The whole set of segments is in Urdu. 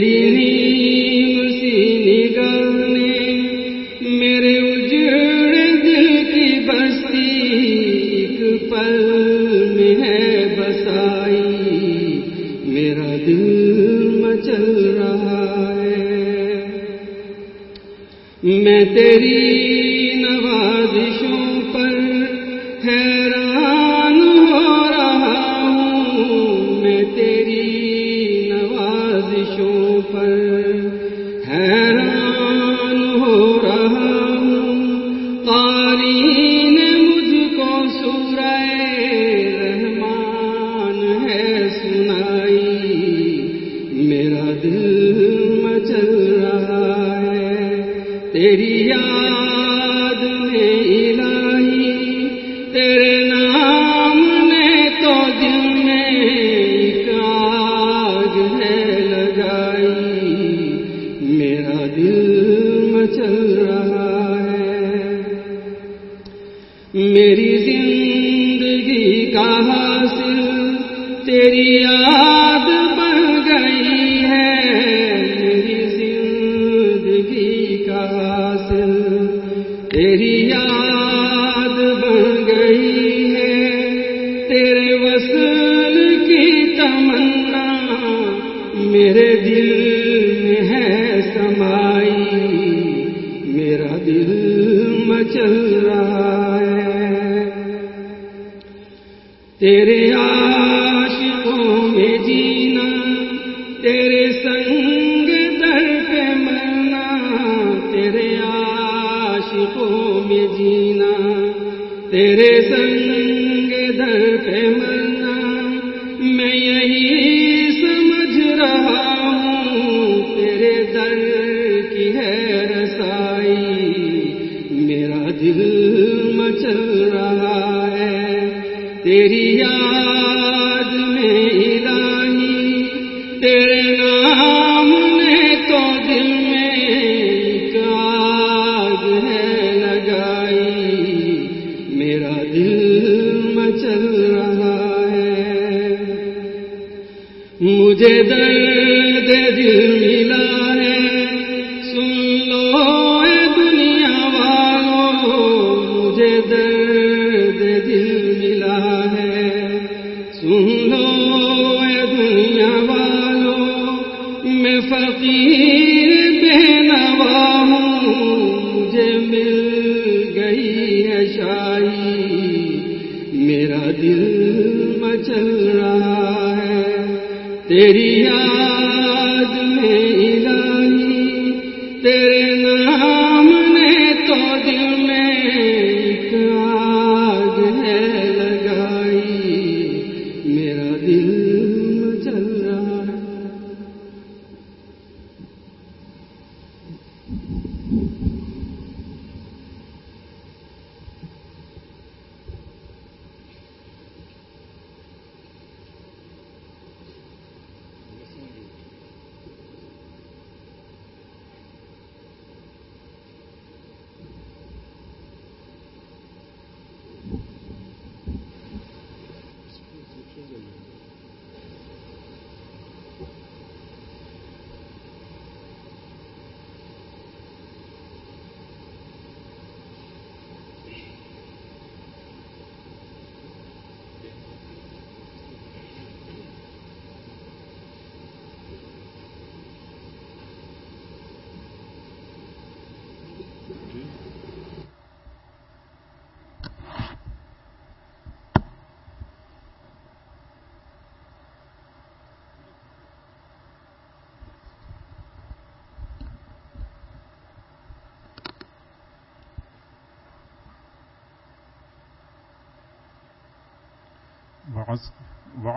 تیری مجھے درد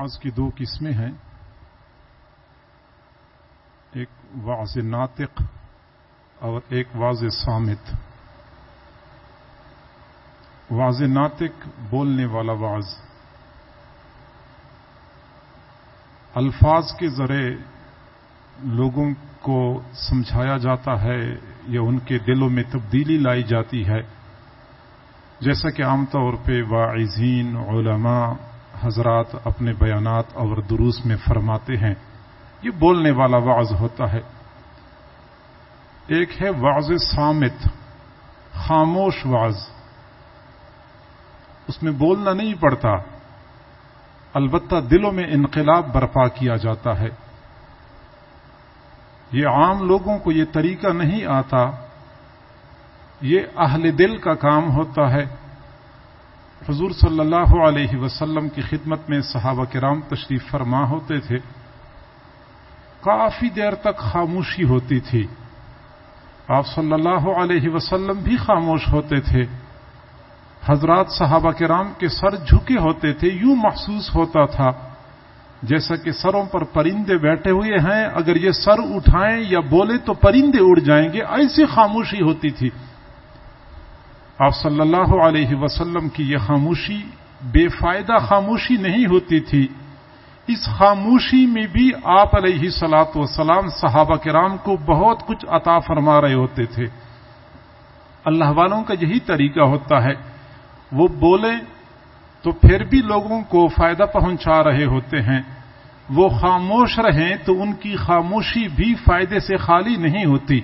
وعظ کی دو قسمیں ہیں۔ ایک واض ناطق اور ایک واضح سامت واضح ناطق بولنے والا واض الفاظ کے ذریعے لوگوں کو سمجھایا جاتا ہے یا ان کے دلوں میں تبدیلی لائی جاتی ہے۔ جیسا کہ عام طور پہ واعظین، علماء حضرات اپنے بیانات اور دروس میں فرماتے ہیں۔ یہ بولنے والا واض ہوتا ہے۔ ایک ہے واض سامت خاموش واض اس میں بولنا نہیں پڑتا۔ البتہ دلوں میں انقلاب برپا کیا جاتا ہے۔ یہ عام لوگوں کو یہ طریقہ نہیں آتا۔ یہ اہل دل کا کام ہوتا ہے۔ حضور صلی اللہ علیہ وسلم کی خدمت میں صحابہ کرام تشریف فرما ہوتے تھے۔ کافی دیر تک خاموشی ہوتی تھی۔ آپ صلی اللہ علیہ وسلم بھی خاموش ہوتے تھے۔ حضرات صحابہ کرام کے سر جھکے ہوتے تھے، یوں محسوس ہوتا تھا جیسا کہ سروں پر پرندے بیٹھے ہوئے ہیں۔ اگر یہ سر اٹھائیں یا بولے تو پرندے اڑ جائیں گے، ایسی خاموشی ہوتی تھی۔ آپ صلی اللہ علیہ وسلم کی یہ خاموشی بے فائدہ خاموشی نہیں ہوتی تھی۔ اس خاموشی میں بھی آپ علیہ سلاط وسلام صحابہ کرام کو بہت کچھ عطا فرما رہے ہوتے تھے۔ اللہ والوں کا یہی طریقہ ہوتا ہے۔ وہ بولیں تو پھر بھی لوگوں کو فائدہ پہنچا رہے ہوتے ہیں۔ وہ خاموش رہیں تو ان کی خاموشی بھی فائدے سے خالی نہیں ہوتی۔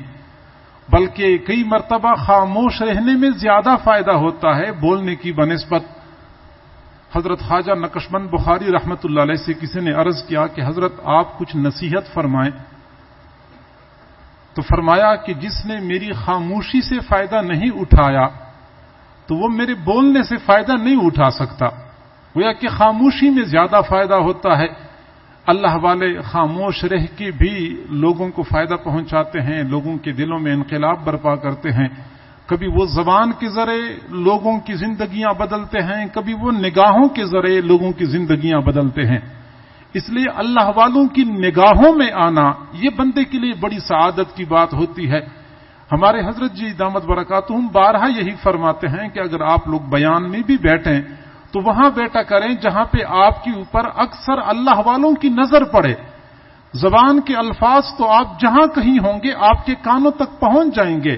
بلکہ کئی مرتبہ خاموش رہنے میں زیادہ فائدہ ہوتا ہے بولنے کی بنسبت۔ حضرت خواجہ نقشبند بخاری رحمت اللہ علیہ سے کسی نے عرض کیا کہ حضرت آپ کچھ نصیحت فرمائیں۔ تو فرمایا کہ جس نے میری خاموشی سے فائدہ نہیں اٹھایا، تو وہ میرے بولنے سے فائدہ نہیں اٹھا سکتا۔ گویا کہ خاموشی میں زیادہ فائدہ ہوتا ہے۔ اللہ والے خاموش رہ کے بھی لوگوں کو فائدہ پہنچاتے ہیں، لوگوں کے دلوں میں انقلاب برپا کرتے ہیں۔ کبھی وہ زبان کے ذریعے لوگوں کی زندگیاں بدلتے ہیں، کبھی وہ نگاہوں کے ذریعے لوگوں کی زندگیاں بدلتے ہیں۔ اس لیے اللہ والوں کی نگاہوں میں آنا، یہ بندے کے لیے بڑی سعادت کی بات ہوتی ہے۔ ہمارے حضرت جی دامت برکاتہم بارہا یہی فرماتے ہیں کہ اگر آپ لوگ بیان میں بھی بیٹھیں تو وہاں بیٹا کریں جہاں پہ آپ کے اوپر اکثر اللہ والوں کی نظر پڑے۔ زبان کے الفاظ تو آپ جہاں کہیں ہوں گے، آپ کے کانوں تک پہنچ جائیں گے۔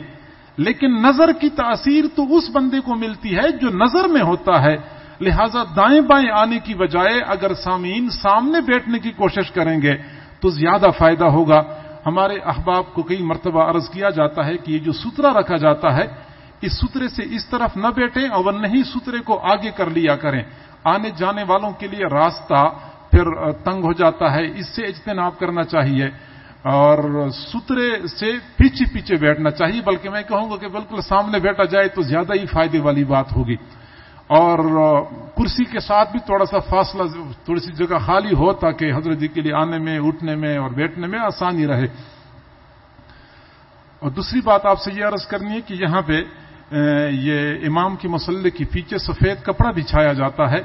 لیکن نظر کی تاثیر تو اس بندے کو ملتی ہے جو نظر میں ہوتا ہے۔ لہذا دائیں بائیں آنے کی بجائے اگر سامعین سامنے بیٹھنے کی کوشش کریں گے تو زیادہ فائدہ ہوگا۔ ہمارے احباب کو کئی مرتبہ عرض کیا جاتا ہے کہ یہ جو سترا رکھا جاتا ہے اس سترے سے اس طرف نہ بیٹھیں اور نہیں سترے کو آگے کر لیا کریں۔ آنے جانے والوں کے لیے راستہ پھر تنگ ہو جاتا ہے۔ اس سے اجتناب کرنا چاہیے اور سترے سے پیچھے پیچھے بیٹھنا چاہیے۔ بلکہ میں کہوں گا کہ بالکل سامنے بیٹھا جائے تو زیادہ ہی فائدے والی بات ہوگی۔ اور کرسی کے ساتھ بھی تھوڑا سا فاصلہ، تھوڑی سی جگہ خالی ہو تاکہ حضرت جی کے لیے آنے میں، اٹھنے میں اور بیٹھنے میں آسانی رہے۔ اور دوسری بات آپ سے یہ عرض کرنی ہے کہ یہاں پہ یہ امام کی مسلح کے پیچھے سفید کپڑا بچھایا جاتا ہے۔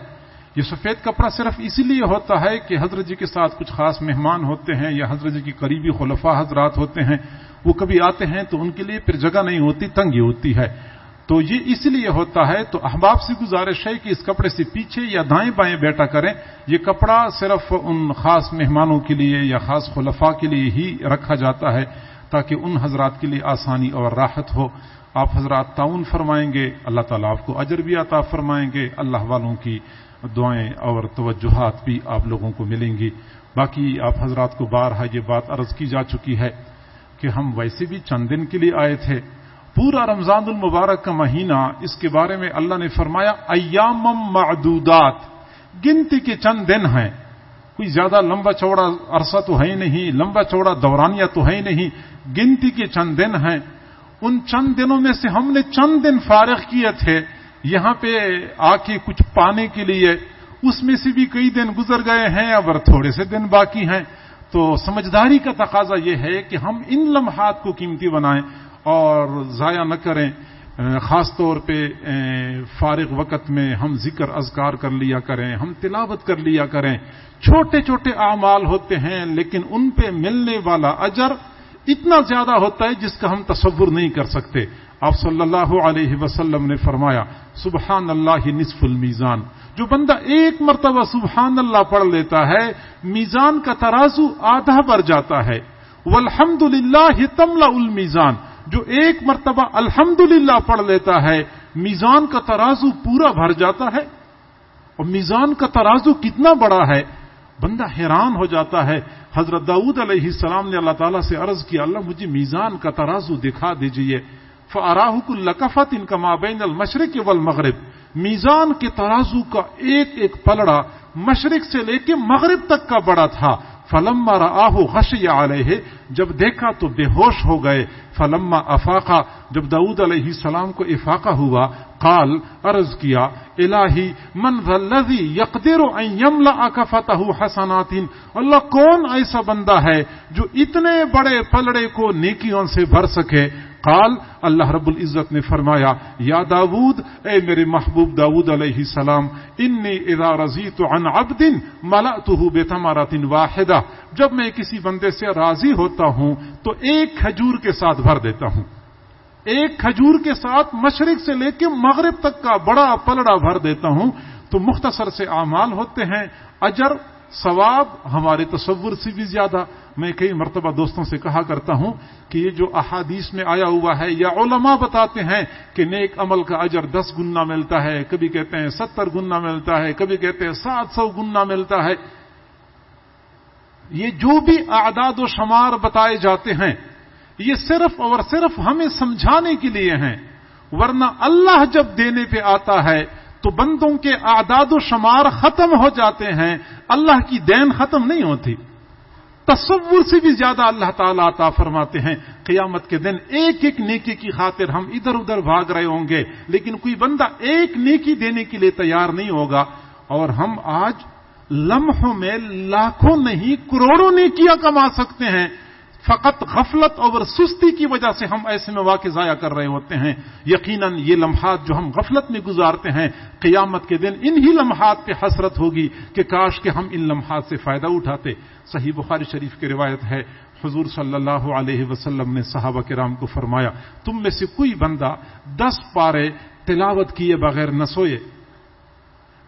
یہ سفید کپڑا صرف اسی لیے ہوتا ہے کہ حضرت جی کے ساتھ کچھ خاص مہمان ہوتے ہیں یا حضرت جی کی قریبی خلفاء حضرات ہوتے ہیں۔ وہ کبھی آتے ہیں تو ان کے لیے پھر جگہ نہیں ہوتی تنگی ہوتی ہے۔ تو یہ اس لیے ہوتا ہے، تو احباب سے گزارش ہے کہ اس کپڑے سے پیچھے یا دائیں بائیں بیٹھا کریں۔ یہ کپڑا صرف ان خاص مہمانوں کے لیے یا خاص خلفاء کے لیے ہی رکھا جاتا ہے تاکہ ان حضرات کے لیے آسانی اور راحت ہو۔ آپ حضرات تعاون فرمائیں گے، اللہ تعالیٰ آپ کو اجر بھی عطا فرمائیں گے، اللہ والوں کی دعائیں اور توجہات بھی آپ لوگوں کو ملیں گی۔ باقی آپ حضرات کو بارہا یہ بات عرض کی جا چکی ہے کہ ہم ویسے بھی چند دن کے لیے آئے تھے۔ پورا رمضان المبارک کا مہینہ، اس کے بارے میں اللہ نے فرمایا ایام معدودات، گنتی کے چند دن ہیں۔ کوئی زیادہ لمبا چوڑا عرصہ تو ہے ہی نہیں، لمبا چوڑا دورانیہ تو ہے نہیں، گنتی کے چند دن ہیں۔ ان چند دنوں میں سے ہم نے چند دن فارغ کیے تھے، یہاں پہ آ کے کچھ پانے کے لیے۔ اس میں سے بھی کئی دن گزر گئے ہیں اور تھوڑے سے دن باقی ہیں۔ تو سمجھداری کا تقاضا یہ ہے کہ ہم ان لمحات کو قیمتی بنائیں اور ضائع نہ کریں۔ خاص طور پہ فارغ وقت میں ہم ذکر اذکار کر لیا کریں، ہم تلاوت کر لیا کریں۔ چھوٹے چھوٹے اعمال ہوتے ہیں، لیکن ان پہ ملنے والا اجر اتنا زیادہ ہوتا ہے جس کا ہم تصور نہیں کر سکتے۔ آپ صلی اللہ علیہ وسلم نے فرمایا، سبحان اللہ نصف المیزان۔ جو بندہ ایک مرتبہ سبحان اللہ پڑھ لیتا ہے، میزان کا ترازو آدھا بھر جاتا ہے۔ والحمد للہ تملا المیزان۔ جو ایک مرتبہ الحمد پڑھ لیتا ہے، میزان کا ترازو پورا بھر جاتا ہے۔ اور میزان کا ترازو کتنا بڑا ہے؟ بندہ حیران ہو جاتا ہے۔ حضرت داود علیہ السلام نے اللہ تعالیٰ سے عرض کیا، اللہ مجھے میزان کا ترازو دکھا دیجیے۔ فراہک القفت ان کا مابین المشرق والمغرب۔ میزان کے ترازو کا ایک ایک پلڑا مشرق سے لے کے مغرب تک کا بڑا تھا۔ فلما راہو غشی علیہ، جب دیکھا تو بے ہوش ہو گئے۔ فلما افاقہ، جب داود علیہ السلام کو افاقہ ہوا، قال، عرض کیا، الہی، من الذی یقدر ان یملا کفتہ حسنات؟ اللہ کون ایسا بندہ ہے جو اتنے بڑے پلڑے کو نیکیوں سے بھر سکے؟ قال، اللہ رب العزت نے فرمایا، یا داود، اے میرے محبوب داود علیہ السلام، انی اذا رضیت عن عبد ملأته بتمرات واحدہ، جب میں کسی بندے سے راضی ہوتا ہوں، تو ایک کھجور کے ساتھ بھر دیتا ہوں۔ ایک کھجور کے ساتھ مشرق سے لے کے مغرب تک کا بڑا پلڑا بھر دیتا ہوں، تو مختصر سے اعمال ہوتے ہیں، اجر ثواب ہمارے تصور سے بھی زیادہ میں کئی مرتبہ دوستوں سے کہا کرتا ہوں کہ یہ جو احادیث میں آیا ہوا ہے، یا علماء بتاتے ہیں کہ نیک عمل کا اجر دس گنا ملتا ہے، کبھی کہتے ہیں ستر گنا ملتا ہے، کبھی کہتے ہیں سات سو گنا ملتا ہے۔ یہ جو بھی اعداد و شمار بتائے جاتے ہیں، یہ صرف اور صرف ہمیں سمجھانے کے لیے ہیں۔ ورنہ اللہ جب دینے پہ آتا ہے تو بندوں کے اعداد و شمار ختم ہو جاتے ہیں، اللہ کی دین ختم نہیں ہوتی۔ تصور سے بھی زیادہ اللہ تعالیٰ عطا فرماتے ہیں، قیامت کے دن ایک ایک نیکی کی خاطر ہم ادھر ادھر بھاگ رہے ہوں گے، لیکن کوئی بندہ ایک نیکی دینے کے لیے تیار نہیں ہوگا۔ اور ہم آج لمحوں میں لاکھوں نہیں، کروڑوں نیکیاں کما سکتے ہیں۔ فقط غفلت اور سستی کی وجہ سے ہم ایسے میں واقع ضائع کر رہے ہوتے ہیں۔ یقیناً یہ لمحات جو ہم غفلت میں گزارتے ہیں، قیامت کے دن انہی لمحات پہ حسرت ہوگی کہ کاش کہ ہم ان لمحات سے فائدہ اٹھاتے۔ صحیح بخاری شریف کی روایت ہے، حضور صلی اللہ علیہ وسلم نے صحابہ کرام کو فرمایا، تم میں سے کوئی بندہ دس پارے تلاوت کیے بغیر نہ سوئے۔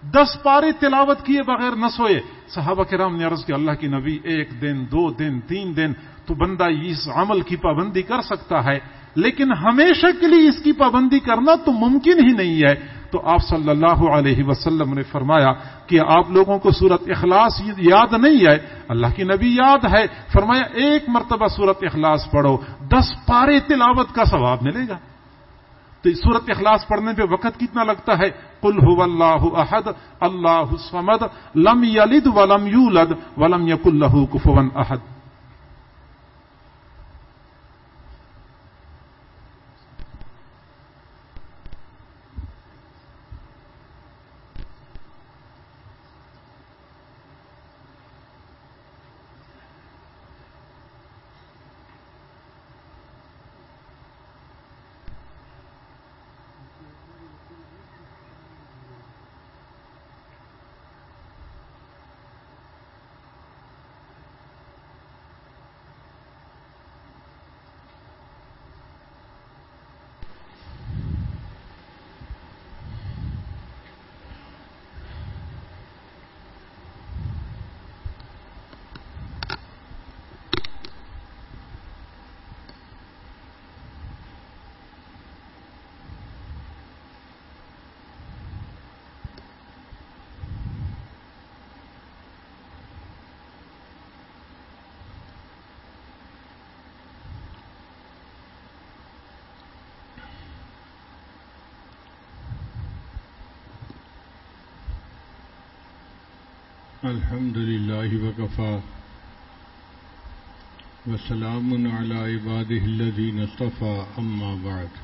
دس پارے تلاوت کیے بغیر نہ سوئے۔ صحابہ کرام نے عرض کہ اللہ کی نبی، ایک دن، دو دن، تین دن، تو بندہ اس عمل کی پابندی کر سکتا ہے۔ لیکن ہمیشہ کے لیے اس کی پابندی کرنا تو ممکن ہی نہیں ہے۔ تو آپ صلی اللہ علیہ وسلم نے فرمایا کہ آپ لوگوں کو صورت اخلاص یاد نہیں ہے۔ اللہ کی نبی یاد ہے۔ فرمایا، ایک مرتبہ صورت اخلاص پڑھو، دس پارے تلاوت کا ثواب ملے گا۔ تو صورت اخلاص پڑھنے پہ وقت کتنا لگتا ہے؟ قل هو اللہ احد، اللہ سمد لم یلد ولم یولد ولم یق اللہ کفوا احد۔ الحمد لله وكفى. وسلام على عباده الذين اصطفى، أما بعد.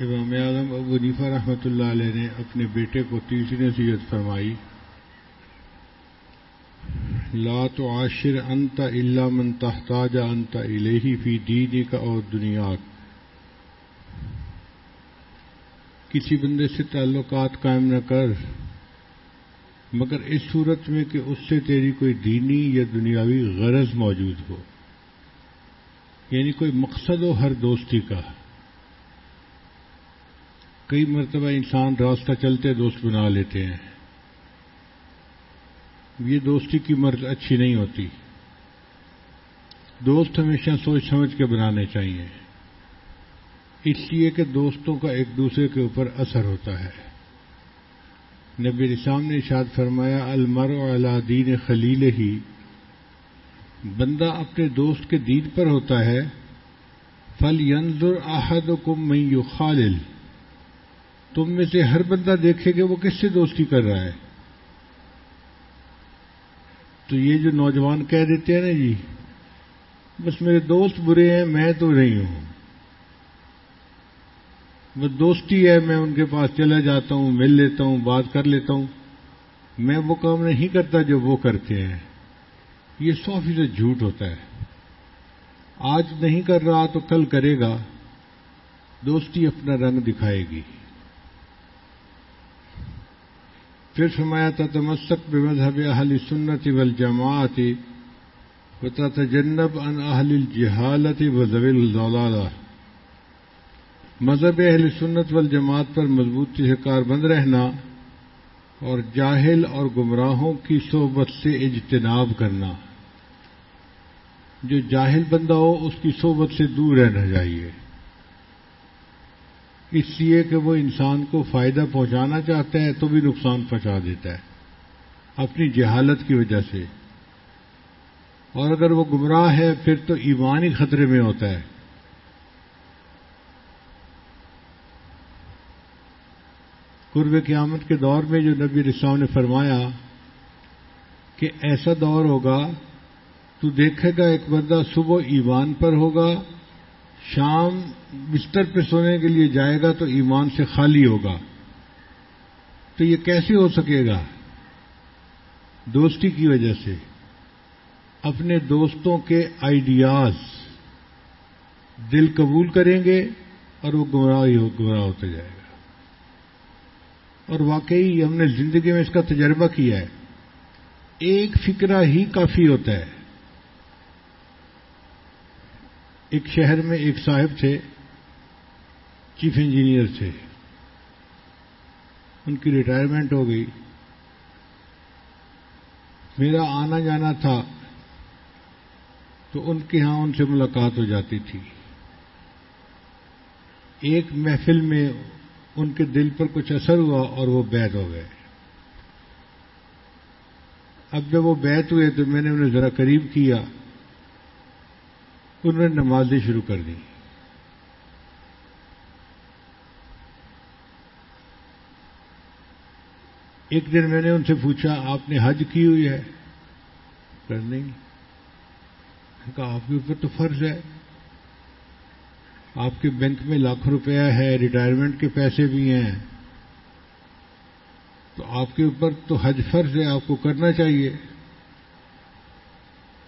امام اعظم ابو نیفا رحمۃ اللہ علیہ نے اپنے بیٹے کو تیسری نصیحت فرمائی، لا تعاشر انت الا من تحتاج انت الیہ فی دینک اور دنیا کسی بندے سے تعلقات قائم نہ کر مگر اس صورت میں کہ اس سے تیری کوئی دینی یا دنیاوی غرض موجود ہو یعنی کوئی مقصد ہو ہر دوستی کا۔ کئی مرتبہ انسان راستہ چلتے دوست بنا لیتے ہیں۔ یہ دوستی کی مرض اچھی نہیں ہوتی۔ دوست ہمیشہ سوچ سمجھ کے بنانے چاہیے۔ اس لیے کہ دوستوں کا ایک دوسرے کے اوپر اثر ہوتا ہے۔ نبی رسام نے اشاد فرمایا المر علا دین خلیل ہی بندہ اپنے دوست کے دین پر ہوتا ہے فل ینظر احد کو میں یو خالل تم میں سے ہر بندہ دیکھے کہ وہ کس سے دوستی کر رہا ہے۔ تو یہ جو نوجوان کہہ دیتے ہیں نا جی بس میرے دوست برے ہیں، میں تو نہیں ہوں۔ وہ دوستی ہے، میں ان کے پاس چلا جاتا ہوں، مل لیتا ہوں، بات کر لیتا ہوں۔ میں وہ کام نہیں کرتا جو وہ کرتے ہیں۔ یہ سو فیصد جھوٹ ہوتا ہے۔ آج نہیں کر رہا تو کل کرے گا۔ دوستی اپنا رنگ دکھائے گی۔ پھر فرمایا تھا، تمسک بے مذہب اہل سنت و جماعت و تجنب ان اہل الجہالت و زویل الزولالہ مذہب اہل سنت والجماعت پر مضبوطی سے کار بند رہنا اور جاہل اور گمراہوں کی صحبت سے اجتناب کرنا۔ جو جاہل بندہ ہو، اس کی صحبت سے دور رہنا چاہیے۔ اس لیے کہ وہ انسان کو فائدہ پہنچانا چاہتا ہے، تو بھی نقصان پہنچا دیتا ہے۔ اپنی جہالت کی وجہ سے۔ اور اگر وہ گمراہ ہے، پھر تو ایمانی خطرے میں ہوتا ہے۔ قرب قیامت کے دور میں جو نبی رساؤ نے فرمایا کہ ایسا دور ہوگا، تو دیکھے گا ایک بندہ صبح ایمان پر ہوگا، شام بستر پہ سونے کے لیے جائے گا تو ایمان سے خالی ہوگا۔ تو یہ کیسے ہو سکے گا؟ دوستی کی وجہ سے۔ اپنے دوستوں کے آئیڈیاز دل قبول کریں گے اور وہ گمراہ گمراہ ہوتے جائے گا۔ اور واقعی ہم نے زندگی میں اس کا تجربہ کیا ہے۔ ایک فکرہ ہی کافی ہوتا ہے۔ ایک شہر میں ایک صاحب تھے، چیف انجینئر تھے۔ ان کی ریٹائرمنٹ ہو گئی۔ میرا آنا جانا تھا تو ان کے ہاں ان سے ملاقات ہو جاتی تھی۔ ایک محفل میں ان کے دل پر کچھ اثر ہوا اور وہ بیت ہو گئے۔ اب جب وہ بیت ہوئے تو میں نے انہیں ذرا قریب کیا۔ انہوں نے نمازیں شروع کر دی ایک دن میں نے ان سے پوچھا، آپ نے حج کی ہوئی ہے؟ کر نہیں۔ کہا، آپ کے اوپر تو فرض ہے۔ آپ کے بینک میں لاکھ روپیہ ہے ریٹائرمنٹ کے پیسے بھی ہیں۔ تو آپ کے اوپر تو حج فرض ہے، آپ کو کرنا چاہیے۔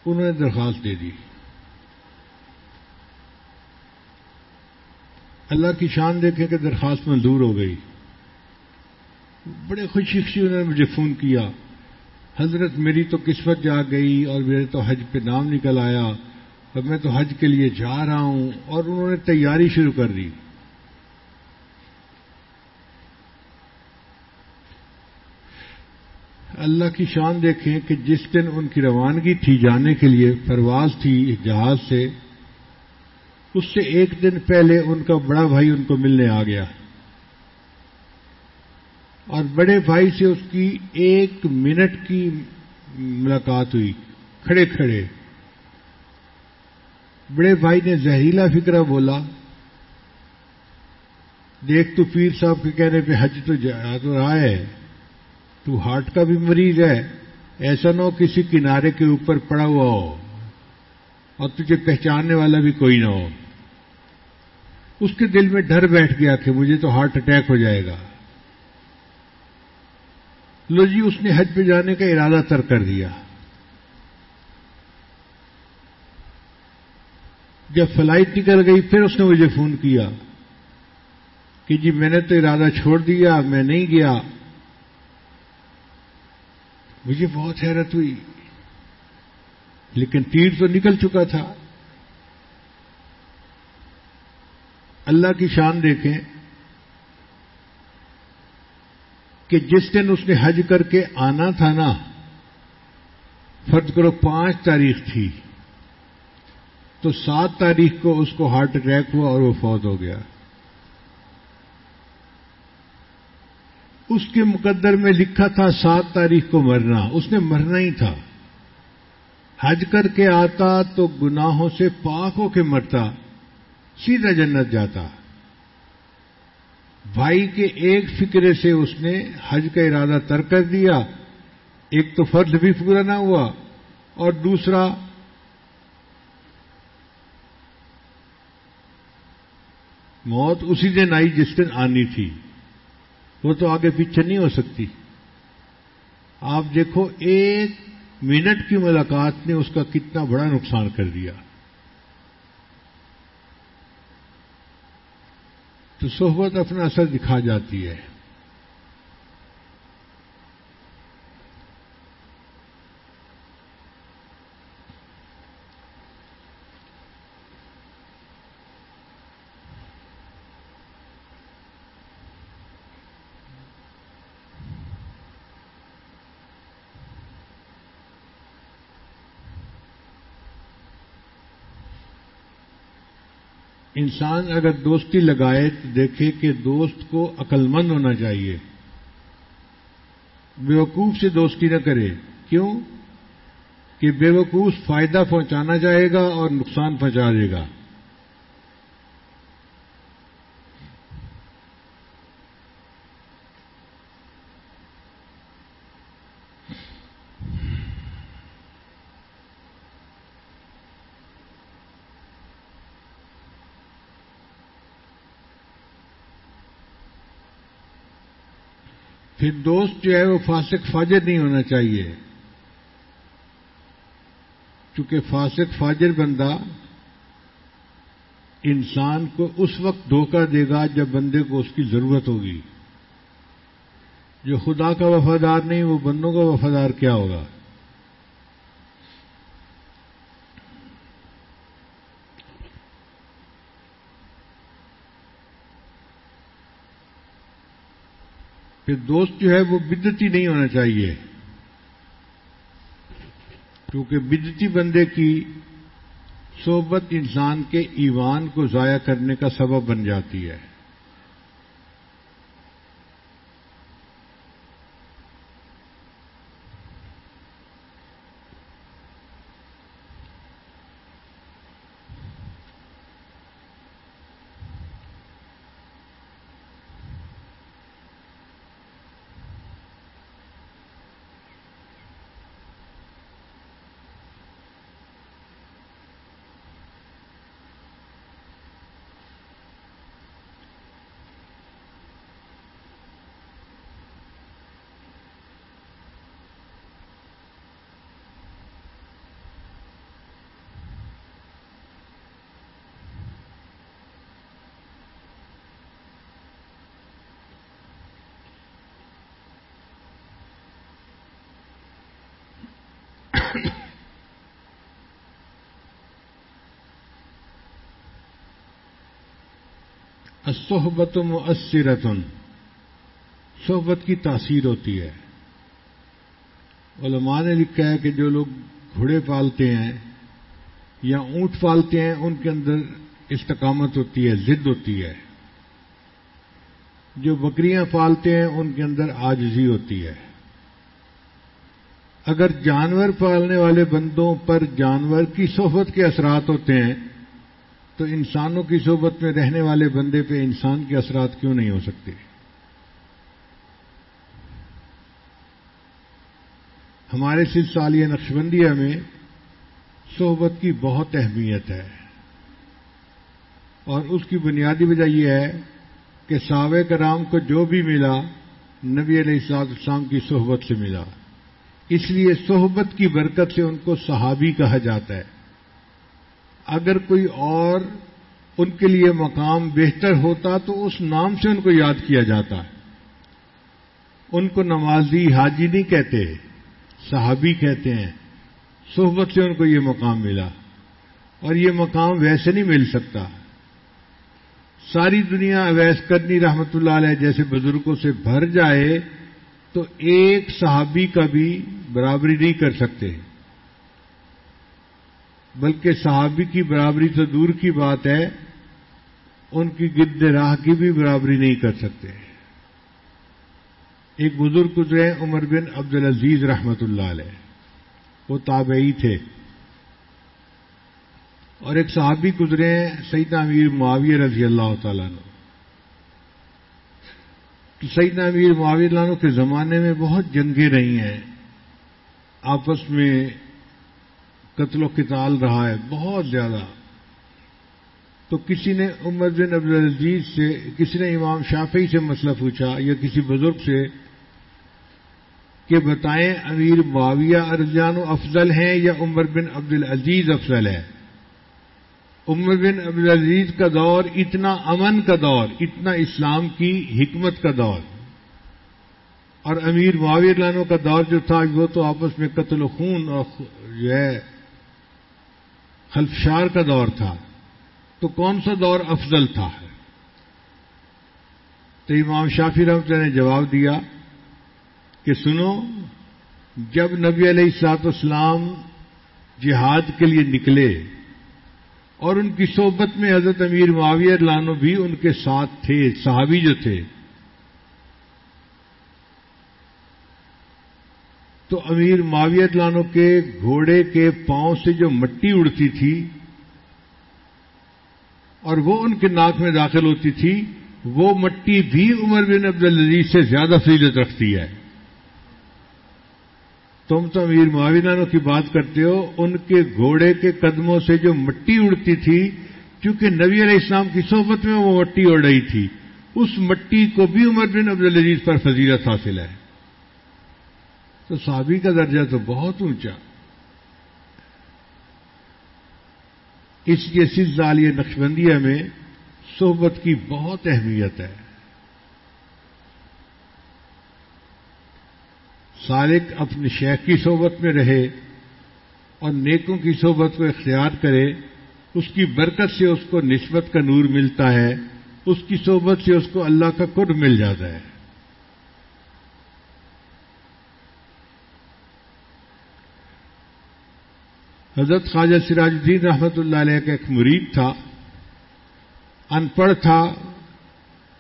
انہوں نے درخواست دے دی۔ اللہ کی شان دیکھیں کہ درخواست منظور ہو گئی۔ بڑے خوشی خوشی انہوں نے مجھے فون کیا۔ حضرت میری تو قسمت جا گئی اور میرے تو حج پہ نام نکل آیا۔ اب میں تو حج کے لیے جا رہا ہوں اور انہوں نے تیاری شروع کر دی۔ اللہ کی شان دیکھیں کہ جس دن ان کی روانگی تھی جانے کے لیے، پرواز تھی جہاز سے، اس سے ایک دن پہلے ان کا بڑا بھائی ان کو ملنے آ گیا۔ اور بڑے بھائی سے اس کی ایک منٹ کی ملاقات ہوئی، کھڑے کھڑے۔ بڑے بھائی نے زہریلا فکرہ بولا، دیکھ تو پیر صاحب کے کہنے پہ حج تو جا تو رہا ہے، تو ہارٹ کا بھی مریض ہے، ایسا نہ ہو کسی کنارے کے اوپر پڑا ہوا ہو، اور تجھے پہچاننے والا بھی کوئی نہ ہو۔ اس کے دل میں ڈر بیٹھ گیا کہ مجھے تو ہارٹ اٹیک ہو جائے گا۔ لو جی اس نے حج پہ جانے کا ارادہ تر کر دیا۔ جب فلائٹ نکل گئی، پھر اس نے مجھے فون کیا کہ جی میں نے تو ارادہ چھوڑ دیا، میں نہیں گیا۔ مجھے بہت حیرت ہوئی، لیکن تیر تو نکل چکا تھا۔ اللہ کی شان دیکھیں کہ جس دن اس نے حج کر کے آنا تھا نا، فرض کرو پانچ تاریخ تھی۔ تو سات تاریخ کو اس کو ہارٹ اٹیک ہوا اور وہ فوت ہو گیا۔ اس کے مقدر میں لکھا تھا سات تاریخ کو مرنا۔ اس نے مرنا ہی تھا۔ حج کر کے آتا تو گناہوں سے پاک ہو کے مرتا، سیدھا جنت جاتا۔ بھائی کے ایک فکرے سے اس نے حج کا ارادہ تر کر دیا۔ ایک تو فرض بھی پورا نہ ہوا اور دوسرا موت اسی دن آئی جس دن آنی تھی۔ وہ تو آگے پیچھے نہیں ہو سکتی۔ آپ دیکھو، ایک منٹ کی ملاقات نے اس کا کتنا بڑا نقصان کر دیا۔ تو صحبت اپنا اثر دکھا جاتی ہے۔ انسان اگر دوستی لگائے تو دیکھے کہ دوست کو عقل مند ہونا چاہیے۔ بیوقوف سے دوستی نہ کرے۔ کیوں؟ کہ بیوقوف فائدہ پہنچانا چاہے گا اور نقصان پہنچا دے گا۔ پھر دوست جو ہے وہ فاسق فاجر نہیں ہونا چاہیے۔ چونکہ فاسق فاجر بندہ انسان کو اس وقت دھوکہ دے گا جب بندے کو اس کی ضرورت ہوگی۔ جو خدا کا وفادار نہیں، وہ بندوں کا وفادار کیا ہوگا؟ کہ دوست جو ہے وہ بدتی نہیں ہونا چاہیے۔ کیونکہ بدتی بندے کی صحبت انسان کے ایوان کو ضائع کرنے کا سبب بن جاتی ہے۔ صحبت مؤثرتن۔ صحبت کی تاثیر ہوتی ہے۔ علماء نے لکھا ہے کہ جو لوگ گھوڑے پالتے ہیں یا اونٹ پالتے ہیں، ان کے اندر استقامت ہوتی ہے، ضد ہوتی ہے۔ جو بکریاں پالتے ہیں، ان کے اندر آجزی ہوتی ہے۔ اگر جانور پالنے والے بندوں پر جانور کی صحبت کے اثرات ہوتے ہیں تو انسانوں کی صحبت میں رہنے والے بندے پہ انسان کے اثرات کیوں نہیں ہو سکتے؟ ہمارے سلسالیہ نقشبندیہ میں صحبت کی بہت اہمیت ہے۔ اور اس کی بنیادی وجہ یہ ہے کہ صحابہ کرام کو جو بھی ملا، نبی علیہ السلاط السلام کی صحبت سے ملا۔ اس لیے صحبت کی برکت سے ان کو صحابی کہا جاتا ہے۔ اگر کوئی اور ان کے لیے مقام بہتر ہوتا تو اس نام سے ان کو یاد کیا جاتا۔ ہے ان کو نمازی حاجی نہیں کہتے، صحابی کہتے ہیں۔ صحبت سے ان کو یہ مقام ملا اور یہ مقام ویسے نہیں مل سکتا۔ ساری دنیا اویس کرنی رحمت اللہ علیہ جیسے بزرگوں سے بھر جائے تو ایک صحابی کا بھی برابری نہیں کر سکتے۔ بلکہ صحابی کی برابری تو دور کی بات ہے، ان کی گد راہ کی بھی برابری نہیں کر سکتے۔ ایک بزرگ گزرے عمر بن عبد العزیز رحمت اللہ علیہ، وہ تابعی تھے۔ اور ایک صحابی گزرے سعید امیر معاویہ رضی اللہ تعالیٰ نے تو سعید امیر معاویہ اللہ کے زمانے میں بہت جنگیں رہی ہیں۔ آپس میں قتل و قتال رہا ہے، بہت زیادہ۔ تو کسی نے عمر بن عبد العزیز سے، کسی نے امام شافعی سے مسئلہ پوچھا یا کسی بزرگ سے کہ بتائیں امیر معاویہ ارجان افضل ہیں یا عمر بن عبد العزیز افضل ہے؟ عمر بن عبد العزیز کا دور اتنا امن کا دور، اتنا اسلام کی حکمت کا دور۔ اور امیر معاویر لانوں کا دور جو تھا، وہ تو آپس میں قتل و خون اور جو ہے خلفشار کا دور تھا، تو کون سا دور افضل تھا؟ تو امام شافی رحمت نے جواب دیا کہ سنو، جب نبی علیہ السلاط اسلام جہاد کے لیے نکلے اور ان کی صحبت میں حضرت امیر معاویہ لانو بھی ان کے ساتھ تھے، صحابی جو تھے تو امیر معاویہ لانو کے گھوڑے کے پاؤں سے جو مٹی اڑتی تھی اور وہ ان کے ناک میں داخل ہوتی تھی، وہ مٹی بھی عمر بن عبد العزیز سے زیادہ فضیلت رکھتی ہے۔ تم تو امیر معاونانوں کی بات کرتے ہو، ان کے گھوڑے کے قدموں سے جو مٹی اڑتی تھی کیونکہ نبی علیہ السلام کی صحبت میں وہ مٹی اڑ رہی تھی، اس مٹی کو بھی عمر بن عبد العزیز پر فضیلت حاصل ہے۔ تو صحابی کا درجہ تو بہت اونچا۔ اس لیے سزالیہ نقشبندیہ میں صحبت کی بہت اہمیت ہے۔ سالک اپنے شیخ کی صحبت میں رہے اور نیکوں کی صحبت کو اختیار کرے، اس کی برکت سے اس کو نسبت کا نور ملتا ہے، اس کی صحبت سے اس کو اللہ کا قرب مل جاتا ہے۔ حضرت خواجہ سراج الدین رحمت اللہ علیہ کا ایک مرید تھا، ان پڑھ تھا،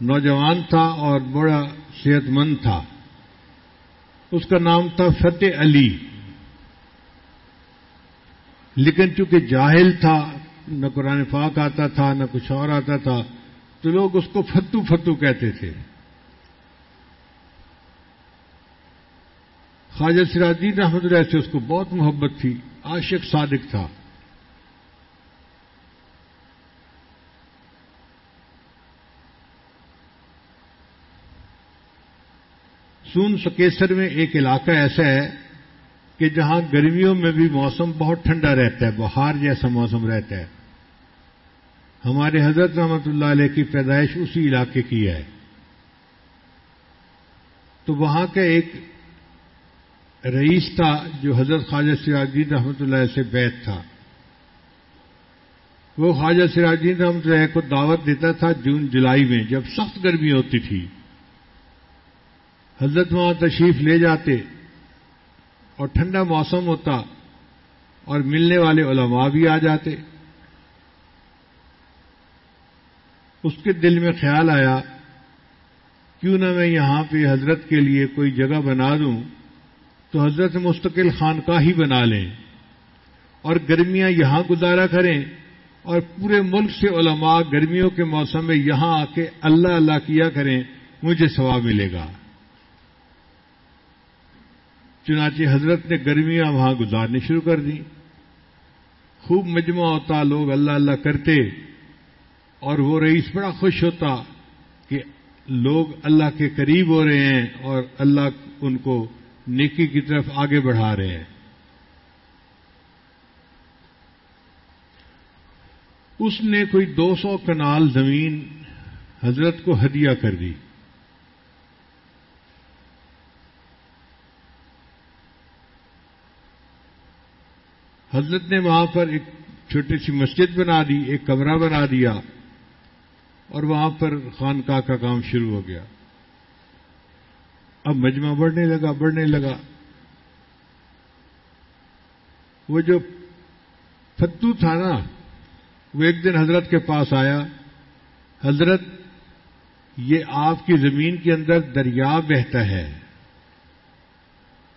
نوجوان تھا اور بڑا صحت مند تھا۔ اس کا نام تھا فتح علی۔ لیکن چونکہ جاہل تھا، نہ قرآن پاک آتا تھا، نہ کچھ اور آتا تھا، تو لوگ اس کو فتو فتو کہتے تھے۔ خواجہ سراجدین رحمت اللہ سے اس کو بہت محبت تھی۔ عاشق صادق تھا۔ سون سکیسر میں ایک علاقہ ایسا ہے کہ جہاں گرمیوں میں بھی موسم بہت ٹھنڈا رہتا ہے، بہار جیسا موسم رہتا ہے۔ ہمارے حضرت رحمت اللہ علیہ کی پیدائش اسی علاقے کی ہے۔ تو وہاں کا ایک رئیس تھا جو حضرت خواجہ سراجدین رحمۃ اللہ سے بیت تھا۔ وہ خواجہ سراجدین رحمۃ اللہ کو دعوت دیتا تھا جون جولائی میں جب سخت گرمی ہوتی تھی۔ حضرت وہاں تشریف لے جاتے اور ٹھنڈا موسم ہوتا اور ملنے والے علماء بھی آ جاتے۔ اس کے دل میں خیال آیا، کیوں نہ میں یہاں پہ حضرت کے لیے کوئی جگہ بنا دوں۔ تو حضرت مستقل خانقاہ ہی بنا لیں اور گرمیاں یہاں گزارا کریں اور پورے ملک سے علماء گرمیوں کے موسم میں یہاں آ کے اللہ اللہ کیا کریں، مجھے ثواب ملے گا۔ چنانچہ حضرت نے گرمیاں وہاں گزارنی شروع کر دی خوب مجمع ہوتا، لوگ اللہ اللہ کرتے اور وہ رئیس بڑا خوش ہوتا کہ لوگ اللہ کے قریب ہو رہے ہیں اور اللہ ان کو نیکی کی طرف آگے بڑھا رہے ہیں۔ اس نے کوئی دو سو کنال زمین حضرت کو ہدیہ کر دی۔ حضرت نے وہاں پر ایک چھوٹی سی مسجد بنا دی، ایک کمرہ بنا دیا اور وہاں پر خانقاہ کا کام شروع ہو گیا۔ اب مجمع بڑھنے لگا بڑھنے لگا۔ وہ جو فتو تھا نا، وہ ایک دن حضرت کے پاس آیا۔ حضرت، یہ آپ کی زمین کے اندر دریا بہتا ہے۔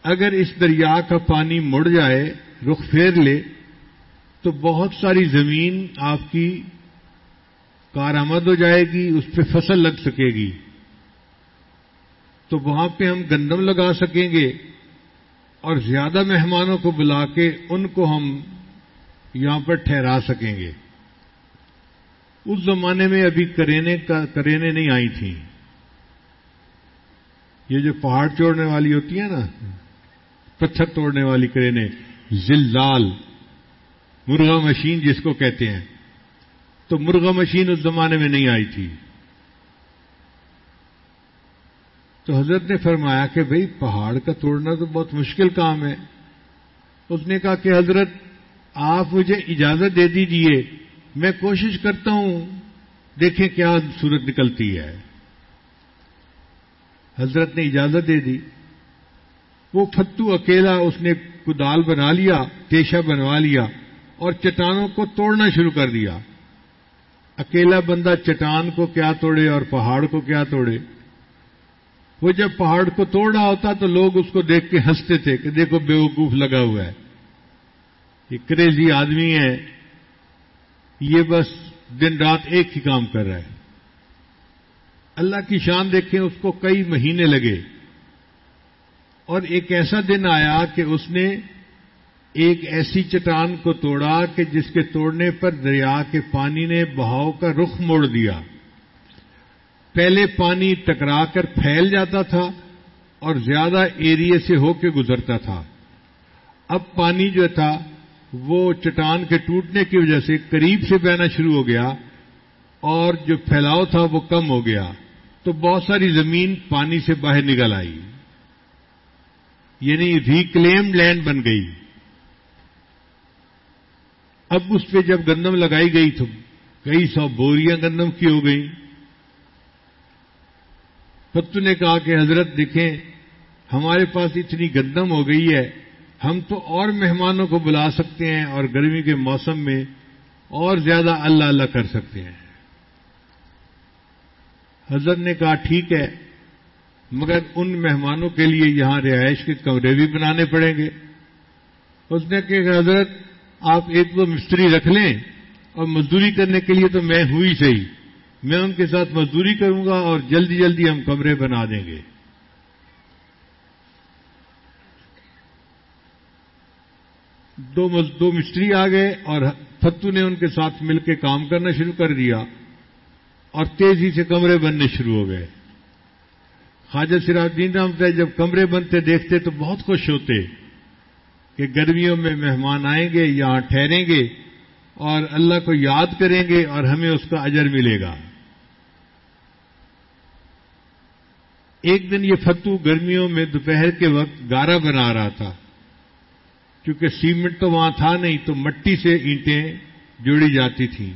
اگر اس دریا کا پانی مڑ جائے، رخ پھیر لے، تو بہت ساری زمین آپ کی کارآمد ہو جائے گی، اس پہ فصل لگ سکے گی۔ تو وہاں پہ ہم گندم لگا سکیں گے اور زیادہ مہمانوں کو بلا کے ان کو ہم یہاں پر ٹھہرا سکیں گے۔ اس زمانے میں ابھی کرینے کا کرینے نہیں آئی تھیں یہ جو پہاڑ چوڑنے والی ہوتی ہیں نا، پتھر توڑنے والی کرینے زلال مرغا مشین جس کو کہتے ہیں۔ تو مرغا مشین اس زمانے میں نہیں آئی تھی۔ تو حضرت نے فرمایا کہ بھئی پہاڑ کا توڑنا تو بہت مشکل کام ہے۔ اس نے کہا کہ حضرت، آپ مجھے اجازت دے دیجیے، میں کوشش کرتا ہوں۔ دیکھیں کیا صورت نکلتی ہے۔ حضرت نے اجازت دے دی۔ وہ فتو اکیلا اس نے کدال بنا لیا تیشا بنوا لیا اور چٹانوں کو توڑنا شروع کر دیا۔ اکیلا بندہ چٹان کو کیا توڑے اور پہاڑ کو کیا توڑے؟ وہ جب پہاڑ کو توڑ رہا ہوتا تو لوگ اس کو دیکھ کے ہنستے تھے کہ دیکھو بیوقوف لگا ہوا ہے۔ یہ کریزی آدمی ہے۔ یہ بس دن رات ایک ہی کام کر رہا ہے۔ اللہ کی شان دیکھیں اس کو کئی مہینے لگے۔ اور ایک ایسا دن آیا کہ اس نے ایک ایسی چٹان کو توڑا کہ جس کے توڑنے پر دریا کے پانی نے بہاؤ کا رخ موڑ دیا۔ پہلے پانی ٹکرا کر پھیل جاتا تھا اور زیادہ ایریے سے ہو کے گزرتا تھا۔ اب پانی جو تھا، وہ چٹان کے ٹوٹنے کی وجہ سے قریب سے بہنا شروع ہو گیا اور جو پھیلاؤ تھا وہ کم ہو گیا۔ تو بہت ساری زمین پانی سے باہر نکل آئی۔ یعنی ریکلیم لینڈ بن گئی۔ اب اس پہ جب گندم لگائی گئی تو کئی سو بوریاں گندم کی ہو گئی فتو نے کہا کہ حضرت دیکھیں، ہمارے پاس اتنی گندم ہو گئی ہے، ہم تو اور مہمانوں کو بلا سکتے ہیں اور گرمی کے موسم میں اور زیادہ اللہ اللہ کر سکتے ہیں۔ حضرت نے کہا ٹھیک ہے، مگر ان مہمانوں کے لیے یہاں رہائش کے کمرے بھی بنانے پڑیں گے۔ اس نے کہ حضرت، آپ ایک دو مستری رکھ لیں اور مزدوری کرنے کے لیے تو میں ہوئی صحیح۔ میں ان کے ساتھ مزدوری کروں گا اور جلدی جلدی ہم کمرے بنا دیں گے۔ دو دو مستری آ گئے اور فتو نے ان کے ساتھ مل کے کام کرنا شروع کر دیا اور تیزی سے کمرے بننے شروع ہو گئے۔ خواجہ سراج الدین رحمت جب کمرے بنتے دیکھتے تو بہت خوش ہوتے کہ گرمیوں میں مہمان آئیں گے یہاں ٹھہریں گے اور اللہ کو یاد کریں گے اور ہمیں اس کا اجر ملے گا۔ ایک دن یہ فتو گرمیوں میں دوپہر کے وقت گارا بنا رہا تھا۔ کیونکہ سیمنٹ تو وہاں تھا نہیں، تو مٹی سے اینٹیں جوڑی جاتی تھیں۔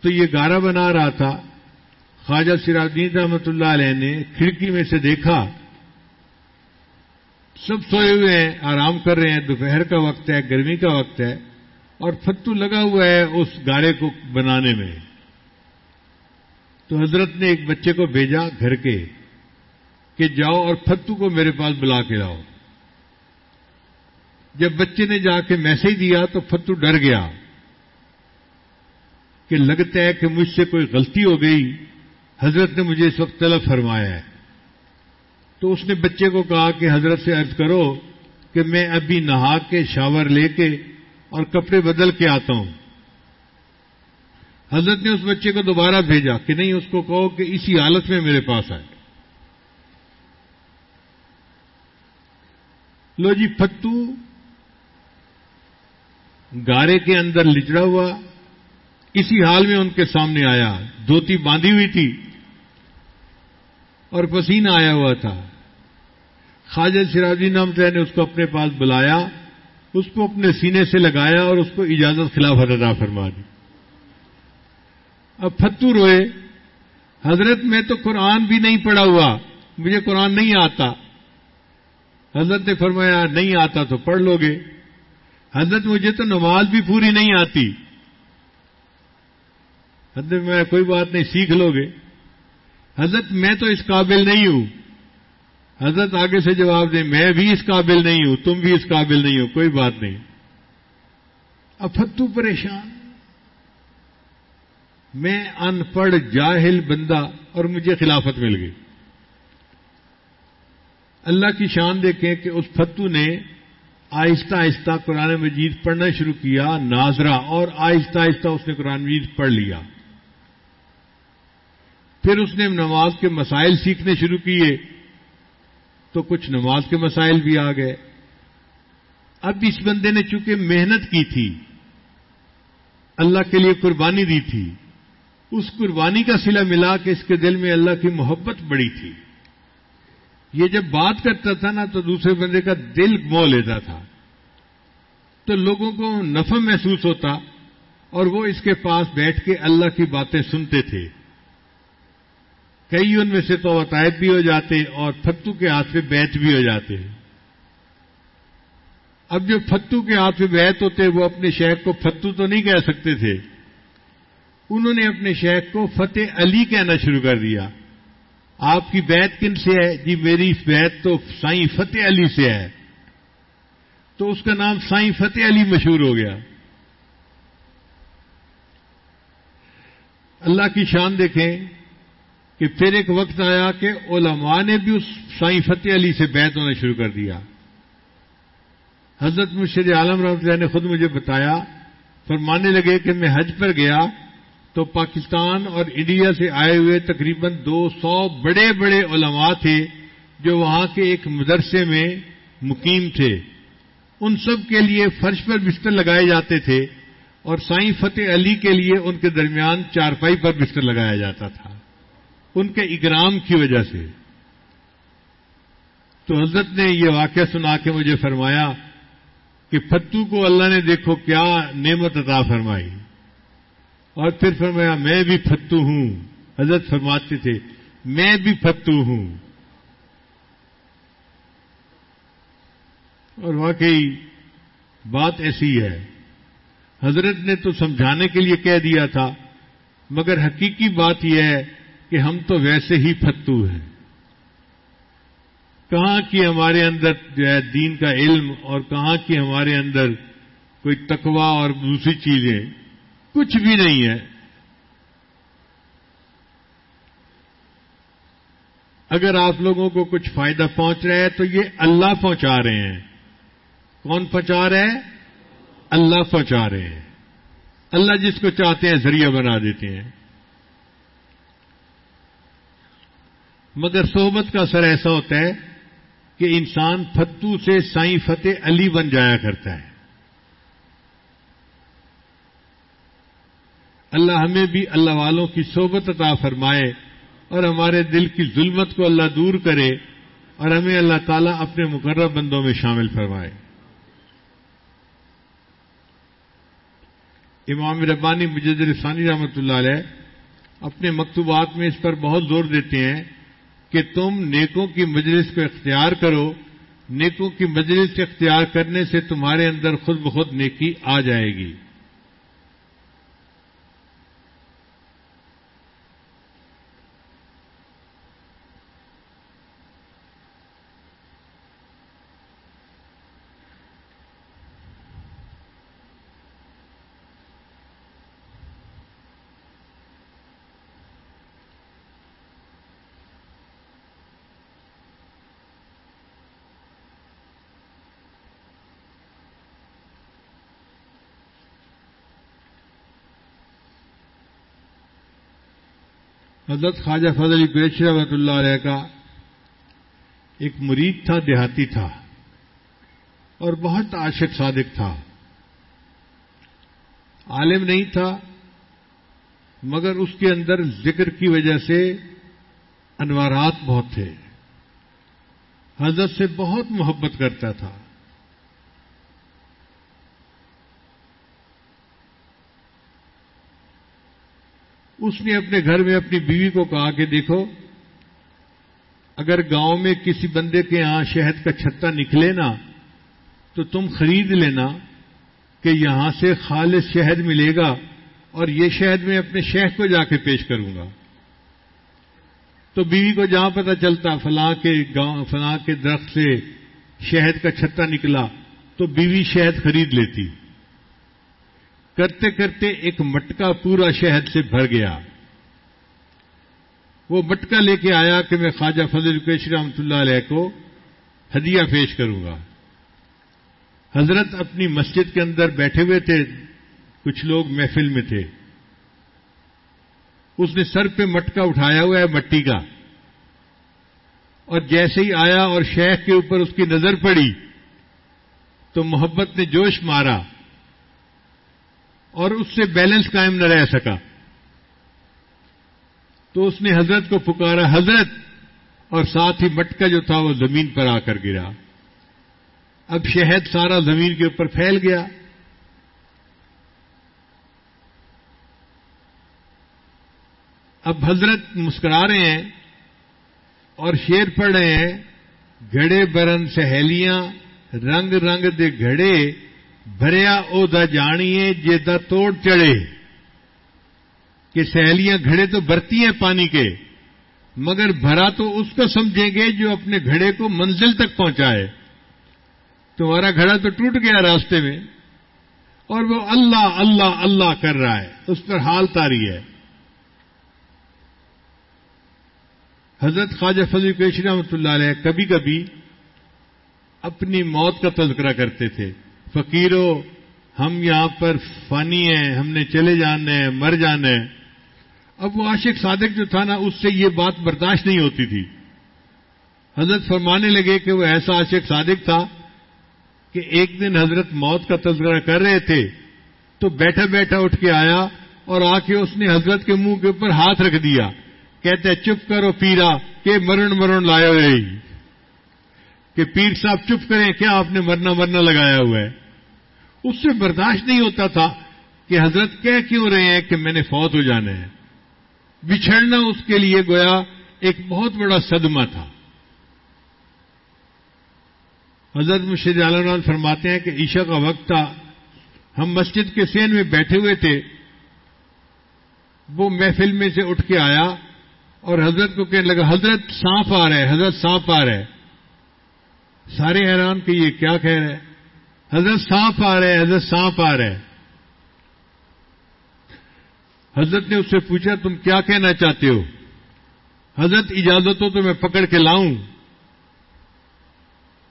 تو یہ گارا بنا رہا تھا۔ خواجہ سراجدین رحمت اللہ علیہ نے کھڑکی میں سے دیکھا۔ سب سوئے ہوئے ہیں، آرام کر رہے ہیں۔ دوپہر کا وقت ہے، گرمی کا وقت ہے۔ اور فتو لگا ہوا ہے اس گارے کو بنانے میں۔ تو حضرت نے ایک بچے کو بھیجا گھر کے کہ جاؤ اور فتو کو میرے پاس بلا کے لاؤ۔ جب بچے نے جا کے میسج دیا تو فتو ڈر گیا کہ لگتا ہے کہ مجھ سے کوئی غلطی ہو گئی۔ حضرت نے مجھے اس وقت طلب فرمایا ہے۔ تو اس نے بچے کو کہا کہ حضرت سے عرض کرو کہ میں ابھی نہا کے شاور لے کے اور کپڑے بدل کے آتا ہوں۔ حضرت نے اس بچے کو دوبارہ بھیجا کہ نہیں، اس کو کہو کہ اسی حالت میں میرے پاس آئے۔ لو جی فتو گارے کے اندر لچڑا ہوا، اسی حال میں ان کے سامنے آیا۔ دھوتی باندھی ہوئی تھی اور پسینہ آیا ہوا تھا۔ خواجہ سراجی نام نے اس کو اپنے پاس بلایا، اس کو اپنے سینے سے لگایا اور اس کو اجازت خلاف ادا فرما دی۔ اب فتو روئے۔ حضرت میں تو قرآن بھی نہیں پڑھا ہوا۔ مجھے قرآن نہیں آتا۔ حضرت نے فرمایا، نہیں آتا تو پڑھ لو گے۔ حضرت، مجھے تو نماز بھی پوری نہیں آتی۔ حضرت، میں کوئی بات نہیں، سیکھ لو گے۔ حضرت، میں تو اس قابل نہیں ہوں۔ حضرت، آگے سے جواب دیں میں بھی اس قابل نہیں ہوں، تم بھی اس قابل نہیں ہو، کوئی بات نہیں۔ اب فتو پریشان۔ میں ان پڑھ جاہل بندہ اور مجھے خلافت مل گئی۔ اللہ کی شان دیکھیں کہ اس فتو نے آہستہ آہستہ قرآن مجید پڑھنا شروع کیا، ناظرہ، اور آہستہ آہستہ اس نے قرآن مجید پڑھ لیا۔ پھر اس نے نماز کے مسائل سیکھنے شروع کیے، تو کچھ نماز کے مسائل بھی آ گئے۔ اب اس بندے نے چونکہ محنت کی تھی، اللہ کے لیے قربانی دی تھی اس قربانی کا سلا ملا کہ اس کے دل میں اللہ کی محبت بڑی تھی۔ یہ جب بات کرتا تھا نا تو دوسرے بندے کا دل مو لیتا تھا۔ تو لوگوں کو نفع محسوس ہوتا اور وہ اس کے پاس بیٹھ کے اللہ کی باتیں سنتے تھے۔ کئی ان میں سے تو عطائب بھی ہو جاتے اور فتو کے ہاتھ پہ بیت بھی ہو جاتے۔ اب جو فتو کے ہاتھ پہ بیت ہوتے وہ اپنے شیخ کو فتو تو نہیں کہہ سکتے تھے۔ انہوں نے اپنے شیخ کو فتح علی کہنا شروع کر دیا۔ آپ کی بیت کن سے ہے؟ جی میری بیت تو سائیں فتح علی سے ہے۔ تو اس کا نام سائیں فتح علی مشہور ہو گیا۔ اللہ کی شان دیکھیں کہ پھر ایک وقت آیا کہ علماء نے بھی اس سائیں فتح علی سے بیت ہونا شروع کر دیا۔ حضرت مرشد عالم رحمت اللہ نے خود مجھے بتایا، فرمانے لگے کہ میں حج پر گیا تو پاکستان اور انڈیا سے آئے ہوئے تقریباً دو سو بڑے بڑے علماء تھے جو وہاں کے ایک مدرسے میں مقیم تھے۔ ان سب کے لیے فرش پر بستر لگائے جاتے تھے اور سائیں فتح علی کے لیے ان کے درمیان چارپائی پر بستر لگایا جاتا تھا۔ ان کے اگرام کی وجہ سے۔ تو حضرت نے یہ واقعہ سنا کے مجھے فرمایا کہ فتو کو اللہ نے دیکھو کیا نعمت عطا فرمائی۔ اور پھر فرمایا، میں بھی فتو ہوں۔ حضرت فرماتے تھے، میں بھی فتو ہوں۔ اور واقعی بات ایسی ہے۔ حضرت نے تو سمجھانے کے لیے کہہ دیا تھا، مگر حقیقی بات یہ ہے کہ ہم تو ویسے ہی فتو ہیں۔ کہاں کی ہمارے اندر جو ہے دین کا علم اور کہاں کی ہمارے اندر کوئی تقوا اور دوسری چیزیں؟ کچھ بھی نہیں ہے۔ اگر آپ لوگوں کو کچھ فائدہ پہنچ رہا ہے تو یہ اللہ پہنچا رہے ہیں۔ کون پہنچا رہے ہیں اللہ پہنچا رہے ہیں۔ اللہ جس کو چاہتے ہیں ذریعہ بنا دیتے ہیں۔ مگر صحبت کا اثر ایسا ہوتا ہے کہ انسان فتو سے سائیں فتح علی بن جایا کرتا ہے۔ اللہ ہمیں بھی اللہ والوں کی صحبت عطا فرمائے اور ہمارے دل کی ظلمت کو اللہ دور کرے اور ہمیں اللہ تعالیٰ اپنے مقرر بندوں میں شامل فرمائے۔ امام ربانی مجد ثانی رحمۃ اللہ علیہ اپنے مکتوبات میں اس پر بہت زور دیتے ہیں کہ تم نیکوں کی مجلس کو اختیار کرو، نیکوں کی مجلس اختیار کرنے سے تمہارے اندر خود بخود نیکی آ جائے گی۔ حضرت خواجہ فضل قریشی رحمۃ اللہ علیہ کا ایک مرید تھا، دیہاتی تھا اور بہت عاشق صادق تھا۔ عالم نہیں تھا، مگر اس کے اندر ذکر کی وجہ سے انوارات بہت تھے۔ حضرت سے بہت محبت کرتا تھا۔ اس نے اپنے گھر میں اپنی بیوی کو کہا کہ دیکھو، اگر گاؤں میں کسی بندے کے یہاں شہد کا چھتا نکلے نا، تو تم خرید لینا کہ یہاں سے خالص شہد ملے گا اور یہ شہد میں اپنے شیخ کو جا کے پیش کروں گا۔ تو بیوی کو جہاں پتہ چلتا، فلاں کے گاؤں، فلاں کے درخت سے شہد کا چھتا نکلا، تو بیوی شہد خرید لیتی۔ کرتے کرتے ایک مٹکا پورا شہد سے بھر گیا۔ وہ مٹکا لے کے آیا کہ میں خواجہ فضل کیش رحمت اللہ علیہ کو ہدیہ پیش کروں گا۔ حضرت اپنی مسجد کے اندر بیٹھے ہوئے تھے، کچھ لوگ محفل میں تھے۔ اس نے سر پہ مٹکا اٹھایا ہوا ہے مٹی کا۔ اور جیسے ہی آیا اور شیخ کے اوپر اس کی نظر پڑی تو محبت نے جوش مارا۔ اور اس سے بیلنس قائم نہ رہ سکا۔ تو اس نے حضرت کو پکارا، حضرت! اور ساتھ ہی مٹکا جو تھا وہ زمین پر آ کر گرا۔ اب شہد سارا زمین کے اوپر پھیل گیا۔ اب حضرت مسکرا رہے ہیں اور شیر پڑھ رہے ہیں، گھڑے برن سہیلیاں، رنگ رنگ دے گھڑے۔ بھریا او دا جانیے جے دا توڑ چڑھے۔ کہ سہیلیاں گھڑے تو برتی ہیں پانی کے، مگر بھرا تو اس کو سمجھیں گے جو اپنے گھڑے کو منزل تک پہنچائے۔ تمہارا گھڑا تو ٹوٹ گیا راستے میں، اور وہ اللہ اللہ اللہ کر رہا ہے۔ اس پر حال تاری ہے۔ حضرت خواجہ فضل پیش رحمۃ اللہ علیہ کبھی کبھی اپنی موت کا تذکرہ کرتے تھے۔ فقیروں ہم یہاں پر فانی ہیں، ہم نے چلے جانا ہے مر جانا ہے اب وہ عاشق صادق جو تھا نا، اس سے یہ بات برداشت نہیں ہوتی تھی۔ حضرت فرمانے لگے کہ وہ ایسا عاشق صادق تھا کہ ایک دن حضرت موت کا تذکرہ کر رہے تھے، تو بیٹھا بیٹھا اٹھ کے آیا اور آ کے اس نے حضرت کے منہ کے اوپر ہاتھ رکھ دیا۔ کہتے چپ کرو پیرا، کہ مرن مرن لایا ہوئے کہ پیر صاحب چپ کریں، کیا آپ نے مرنا مرنا لگایا ہوا ہے؟ اس سے برداشت نہیں ہوتا تھا کہ حضرت کہہ کیوں رہے ہیں کہ میں نے فوت ہو جانا ہے۔ بچھڑنا اس کے لیے گویا ایک بہت بڑا صدمہ تھا۔ حضرت مشیر عالم فرماتے ہیں کہ عشاء کا وقت تھا۔ ہم مسجد کے سین میں بیٹھے ہوئے تھے۔ وہ محفل میں سے اٹھ کے آیا اور حضرت کو کہنے لگا، حضرت سانپ آ رہا ہے حضرت سانپ آ رہا ہے سارے حیران کہ یہ کیا کہہ رہے حضرت سانپ آ رہے حضرت سانپ آ رہے حضرت نے اس سے پوچھا، تم کیا کہنا چاہتے ہو؟ حضرت اجازت ہو تو میں پکڑ کے لاؤں۔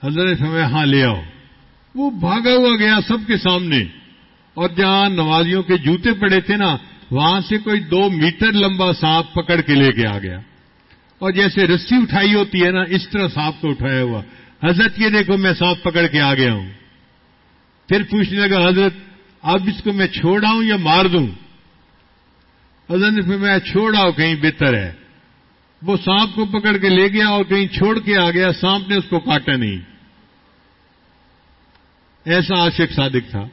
حضرت نے سمے ہاں لے آؤ۔ وہ بھاگا ہوا گیا سب کے سامنے۔ اور جہاں نمازیوں کے جوتے پڑے تھے نا، وہاں سے کوئی دو میٹر لمبا سانپ پکڑ کے لے کے آ گیا۔ اور جیسے رسی اٹھائی ہوتی ہے نا، اس طرح سانپ کو اٹھایا ہوا۔ حضرت، یہ دیکھو، میں سانپ پکڑ کے آ گیا ہوں۔ پھر پوچھنے لگا، حضرت، اب اس کو میں چھوڑ آؤں یا مار دوں؟ حضرت نے پھر میں چھوڑ آؤں کہیں بہتر ہے۔ وہ سانپ کو پکڑ کے لے گیا اور کہیں چھوڑ کے آ گیا، سانپ نے اس کو کاٹا نہیں۔ ایسا عاشق صادق تھا۔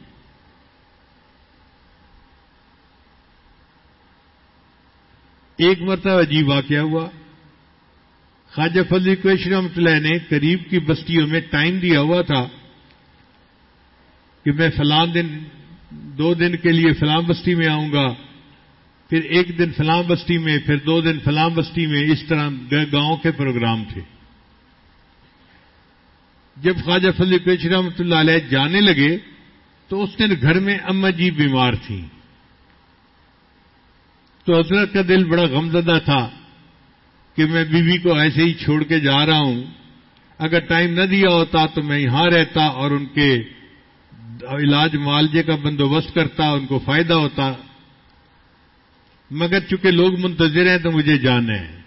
ایک مرتبہ عجیب واقعہ ہوا۔ خواجہ فضل کوش رحمت اللہ نے قریب کی بستیوں میں ٹائم دیا ہوا تھا۔ کہ میں فلاں دن، دو دن کے لیے فلاں بستی میں آؤں گا، پھر ایک دن فلاں بستی میں، پھر دو دن فلاں بستی میں، اس طرح گاؤں کے پروگرام تھے۔ جب خواجہ فضل پیش رحمۃ اللہ علیہ جانے لگے، تو اس دن گھر میں اما جی بیمار تھیں۔ تو حضرت کا دل بڑا غمزدہ تھا کہ میں بیوی کو ایسے ہی چھوڑ کے جا رہا ہوں۔ اگر ٹائم نہ دیا ہوتا تو میں یہاں رہتا اور ان کے علاج معالجے کا بندوبست کرتا، ان کو فائدہ ہوتا۔ مگر چونکہ لوگ منتظر ہیں تو مجھے جانا ہے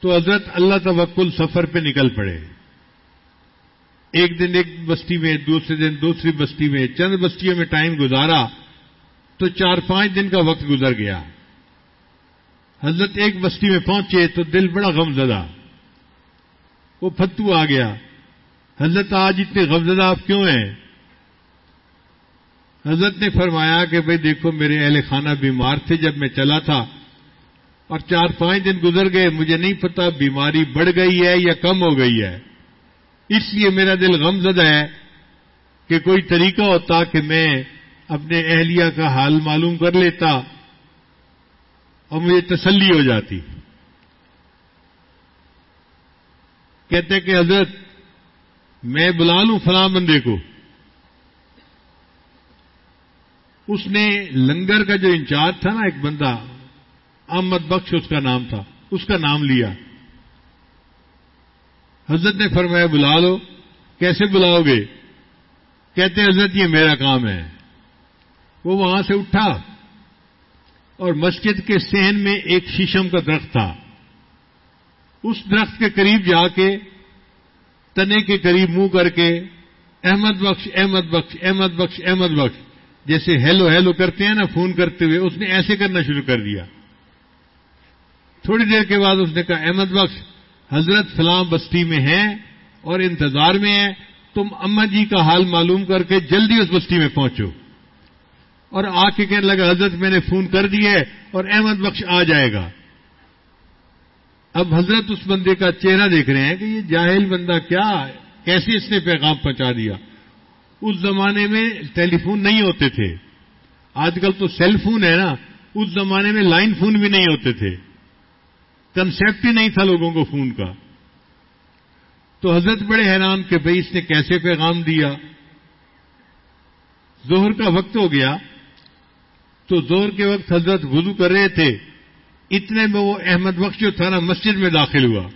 تو حضرت اللہ توکل سفر پہ نکل پڑے۔ ایک دن ایک بستی میں، دوسرے دن دوسری بستی میں، چند بستیوں میں ٹائم گزارا تو چار پانچ دن کا وقت گزر گیا۔ حضرت ایک بستی میں پہنچے تو دل بڑا غم زدہ۔ وہ پھتو آ گیا۔ حضرت آج اتنے غمزدہ آپ کیوں ہیں؟ حضرت نے فرمایا کہ بھئی دیکھو میرے اہل خانہ بیمار تھے جب میں چلا تھا اور چار پانچ دن گزر گئے، مجھے نہیں پتا بیماری بڑھ گئی ہے یا کم ہو گئی ہے۔ اس لیے میرا دل غم زدہ ہے کہ کوئی طریقہ ہوتا کہ میں اپنے اہلیہ کا حال معلوم کر لیتا اور مجھے تسلی ہو جاتی۔ کہتے کہ حضرت، میں بلا لوں فلاں بندے کو۔ اس نے لنگر کا جو انچارج تھا نا ایک بندہ، احمد بخش اس کا نام تھا، اس کا نام لیا۔ حضرت نے فرمایا، بلا لو، کیسے بلاؤ گے؟ کہتے حضرت، یہ میرا کام ہے۔ وہ وہاں سے اٹھا اور مسجد کے سہن میں ایک شیشم کا درخت تھا۔ اس درخت کے قریب جا کے، تنے کے قریب منہ کر کے، احمد بخش احمد بخش احمد بخش احمد بخش۔ جیسے ہیلو ہیلو کرتے ہیں نا، فون کرتے ہوئے، اس نے ایسے کرنا شروع کر دیا۔ تھوڑی دیر کے بعد اس نے کہا، احمد بخش، حضرت فلاں بستی میں ہیں اور انتظار میں ہیں، تم اما جی کا حال معلوم کر کے جلدی اس بستی میں پہنچو۔ اور آ کے کہنے لگا، حضرت میں نے فون کر دی ہے اور احمد بخش آ جائے گا۔ اب حضرت اس بندے کا چہرہ دیکھ رہے ہیں کہ یہ جاہل بندہ کیا کیسے اس نے پیغام پہنچا دیا؟ اس زمانے میں ٹیلی فون نہیں ہوتے تھے۔ آج کل تو سیل فون ہے نا۔ اس زمانے میں لائن فون بھی نہیں ہوتے تھے۔ کنسپٹ ہی نہیں تھا لوگوں کو فون کا۔ تو حضرت بڑے حیران کہ بھئی اس نے کیسے پیغام دیا۔ زہر کا وقت ہو گیا۔ تو زور کے وقت حضرت وضو کر رہے تھے۔ اتنے میں وہ احمد بخش جو تھا نا، مسجد میں داخل ہوا۔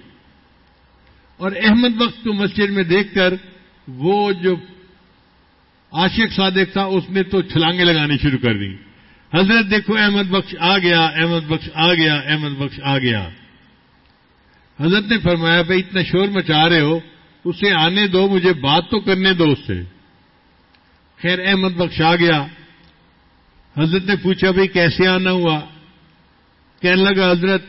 اور احمد بخش کو مسجد میں دیکھ کر وہ جو عاشق صادق تھا، اس نے تو چھلانگے لگانی شروع کر دی حضرت دیکھو، احمد بخش آ گیا، احمد بخش آ گیا، احمد بخش آ گیا۔ حضرت نے فرمایا، بھائی، اتنا شور مچا رہے ہو، اسے آنے دو، مجھے بات تو کرنے دو اس سے۔ خیر، احمد بخش آ گیا۔ حضرت نے پوچھا، بھائی، کیسے آنا ہوا؟ کہنے لگا، حضرت،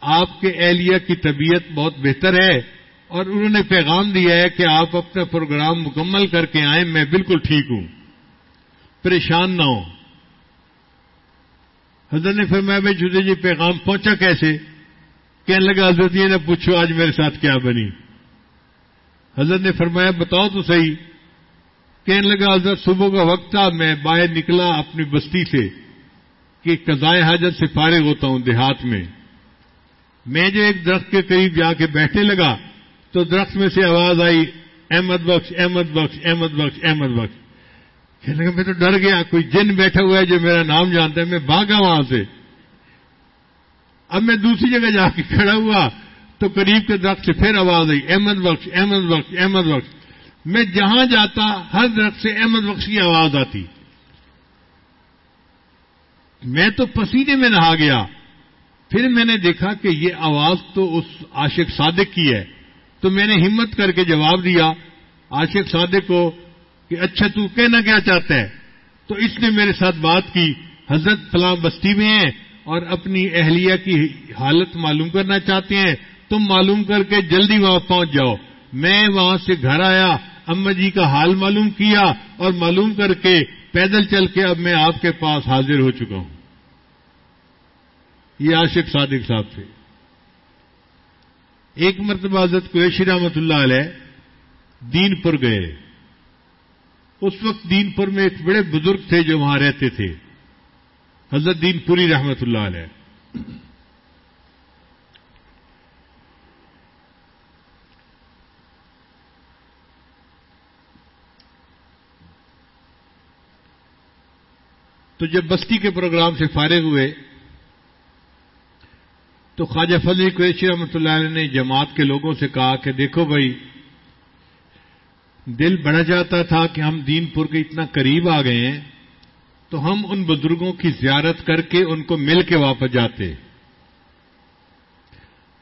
آپ کے اہلیہ کی طبیعت بہت بہتر ہے۔ اور انہوں نے پیغام دیا ہے کہ آپ اپنا پروگرام مکمل کر کے آئیں، میں بالکل ٹھیک ہوں۔ پریشان نہ ہو حضرت نے فرمایا بھائی جدے جی پیغام پہنچا کیسے؟ کہنے لگا، حضرت یہ نہ پوچھو، آج میرے ساتھ کیا بنی؟ حضرت نے فرمایا، بتاؤ تو صحیح۔ کہنے لگا، حضرت صبح کا وقت تھا، میں باہر نکلا اپنی بستی سے کہ قضائے حاجت سے فارغ ہوتا ہوں دیہات میں۔ میں جو ایک درخت کے قریب جا کے بیٹھنے لگا تو درخت میں سے آواز آئی، احمد بخش احمد بخش احمد بخش احمد بخش۔ کہنے لگا، میں تو ڈر گیا، کوئی جن بیٹھا ہوا ہے جو میرا نام جانتا ہے، میں بھاگا وہاں سے۔ اب میں دوسری جگہ جا کے کھڑا ہوا، تو قریب کے درخت سے پھر آواز آئی، احمد بخش احمد بخش احمد بخش۔ میں جہاں جاتا، ہر درخت سے احمد بخش کی آواز آتی۔ میں تو پسینے میں نہا گیا۔ پھر میں نے دیکھا کہ یہ آواز تو اس عاشق صادق کی ہے۔ تو میں نے ہمت کر کے جواب دیا عاشق صادق کو کہ اچھا تو کہنا کیا چاہتا ہے؟ تو اس نے میرے ساتھ بات کی۔ حضرت فلاں بستی میں ہیں اور اپنی اہلیہ کی حالت معلوم کرنا چاہتے ہیں۔ تم معلوم کر کے جلدی وہاں پہنچ جاؤ۔ میں وہاں سے گھر آیا، اما جی کا حال معلوم کیا اور معلوم کر کے پیدل چل کے اب میں آپ کے پاس حاضر ہو چکا ہوں۔ یہ عاشق صادق صاحب تھے۔ ایک مرتبہ حضرت قریشی رحمت اللہ علیہ دین پور گئے۔ اس وقت دین پور میں ایک بڑے بزرگ تھے جو وہاں رہتے تھے۔ حضرت دین پوری رحمت اللہ علیہ۔ تو جب بستی کے پروگرام سے فارغ ہوئے تو خواجہ فضل قریشی رحمۃ اللہ علیہ نے جماعت کے لوگوں سے کہا کہ دیکھو بھائی، دل بڑھا جاتا تھا کہ ہم دین پور کے اتنا قریب آ گئے ہیں، تو ہم ان بزرگوں کی زیارت کر کے ان کو مل کے واپس جاتے۔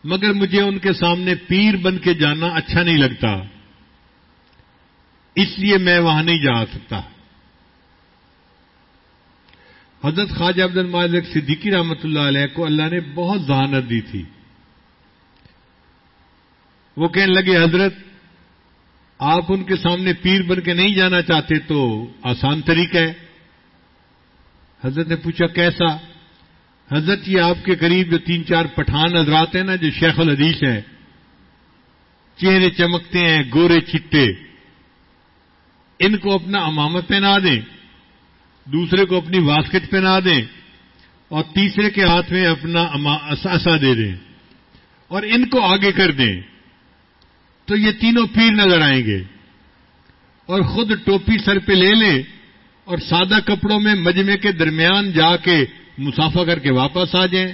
مگر مجھے ان کے سامنے پیر بن کے جانا اچھا نہیں لگتا، اس لیے میں وہاں نہیں جا سکتا۔ حضرت خواجہ عبد المالک صدیقی رحمۃ اللہ علیہ کو اللہ نے بہت ذہانت دی تھی۔ وہ کہنے لگے، حضرت، آپ ان کے سامنے پیر بن کے نہیں جانا چاہتے تو آسان طریقہ ہے۔ حضرت نے پوچھا، کیسا؟ حضرت، یہ آپ کے قریب جو تین چار پٹھان حضرات ہیں نا، جو شیخ الحدیث ہیں، چہرے چمکتے ہیں، گورے چٹے۔ ان کو اپنا امامت پہنا دیں۔ دوسرے کو اپنی واسکٹ پہنا دیں اور تیسرے کے ہاتھ میں اپنا اثاثہ دے دیں اور ان کو آگے کر دیں۔ تو یہ تینوں پیر نظر آئیں گے۔ اور خود ٹوپی سر پہ لے لیں اور سادہ کپڑوں میں مجمے کے درمیان جا کے مسافہ کر کے واپس آ جائیں۔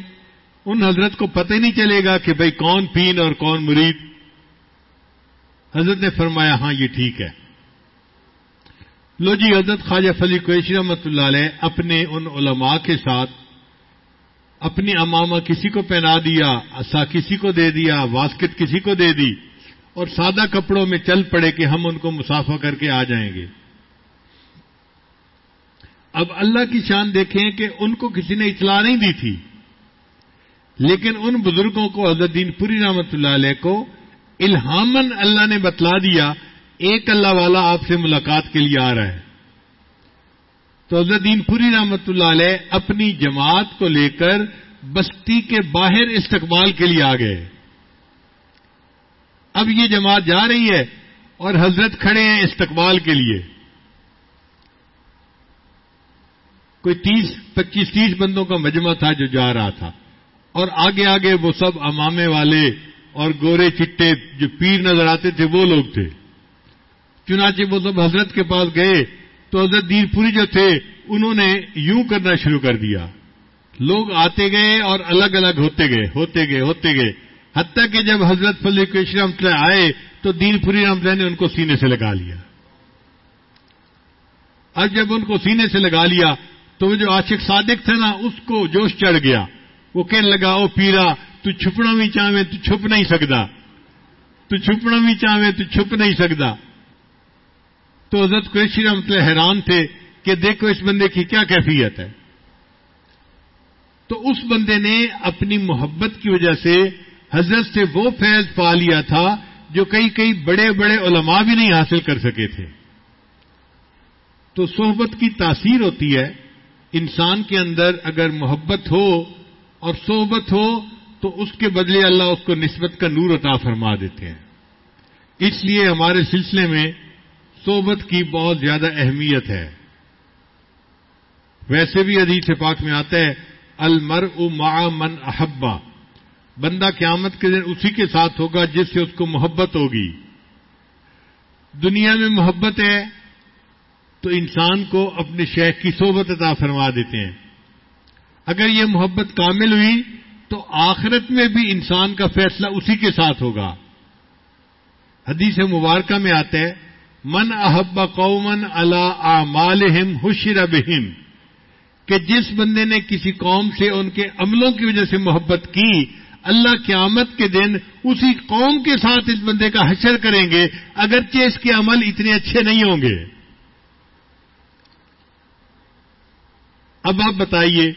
ان حضرت کو پتہ نہیں چلے گا کہ بھائی کون پین اور کون مرید۔ حضرت نے فرمایا ہاں یہ ٹھیک ہے۔ لو جی حضرت خواجہ فلی قیشی رحمت اللہ علیہ اپنے ان علماء کے ساتھ اپنی امامہ کسی کو پہنا دیا اسا کسی کو دے دیا، واسکٹ کسی کو دے دی اور سادہ کپڑوں میں چل پڑے کہ ہم ان کو مسافہ کر کے آ جائیں گے۔ اب اللہ کی شان دیکھیں کہ ان کو کسی نے اطلاع نہیں دی تھی۔ لیکن ان بزرگوں کو، حضرت دین پوری رحمت اللہ علیہ کو الہامن اللہ نے بتلا دیا ایک اللہ والا آپ سے ملاقات کے لیے آ رہا ہے۔ تو حضرت دین پوری رحمت اللہ علیہ اپنی جماعت کو لے کر بستی کے باہر استقبال کے لیے آ گئے۔ اب یہ جماعت جا رہی ہے اور حضرت کھڑے ہیں استقبال کے لیے۔ کوئی تیس، پچیس، تیس بندوں کا مجمع تھا جو جا رہا تھا۔ اور آگے آگے وہ سب امامے والے اور گورے چٹے جو پیر نظر آتے تھے وہ لوگ تھے۔ چنانچہ وہ سب حضرت کے پاس گئے تو حضرت دیر پوری جو تھے، انہوں نے یوں کرنا شروع کر دیا۔ لوگ آتے گئے اور الگ الگ ہوتے گئے ہوتے گئے ہوتے گئے۔ حتیٰ کہ جب حضرت فلی رحمت اللہ آئے تو دین پوری اللہ نے ان کو سینے سے لگا لیا۔ اب جب ان کو سینے سے لگا لیا تو وہ جو عاشق صادق تھا نا، اس کو جوش چڑھ گیا۔ وہ کہنے لگا، او پیرا، تو چھپنا بھی چاہے تو چھپ نہیں سکتا۔ تو چھپنا بھی چاہے تو چھپ نہیں سکتا۔ تو حضرت قریشی رحمت حیران تھے کہ دیکھو اس بندے کی کیا کیفیت ہے۔ تو اس بندے نے اپنی محبت کی وجہ سے حضرت سے وہ فیض پا لیا تھا جو کئی کئی بڑے بڑے علماء بھی نہیں حاصل کر سکے تھے۔ تو صحبت کی تاثیر ہوتی ہے، انسان کے اندر اگر محبت ہو اور صحبت ہو تو اس کے بدلے اللہ اس کو نسبت کا نور عطا فرما دیتے ہیں۔ اس لیے ہمارے سلسلے میں صحبت کی بہت زیادہ اہمیت ہے۔ ویسے بھی حدیث پاک میں آتا ہے المر او من احبا بندہ قیامت کے دن اسی کے ساتھ ہوگا جس سے اس کو محبت ہوگی۔ دنیا میں محبت ہے تو انسان کو اپنے شیخ کی صحبت عطا فرما دیتے ہیں۔ اگر یہ محبت کامل ہوئی تو آخرت میں بھی انسان کا فیصلہ اسی کے ساتھ ہوگا۔ حدیث مبارکہ میں آتا ہے من احب قومن اللہ مالحم حشر بہم، کہ جس بندے نے کسی قوم سے ان کے عملوں کی وجہ سے محبت کی، اللہ قیامت کے دن اسی قوم کے ساتھ اس بندے کا حشر کریں گے، اگرچہ اس کے عمل اتنے اچھے نہیں ہوں گے۔ اب آپ بتائیے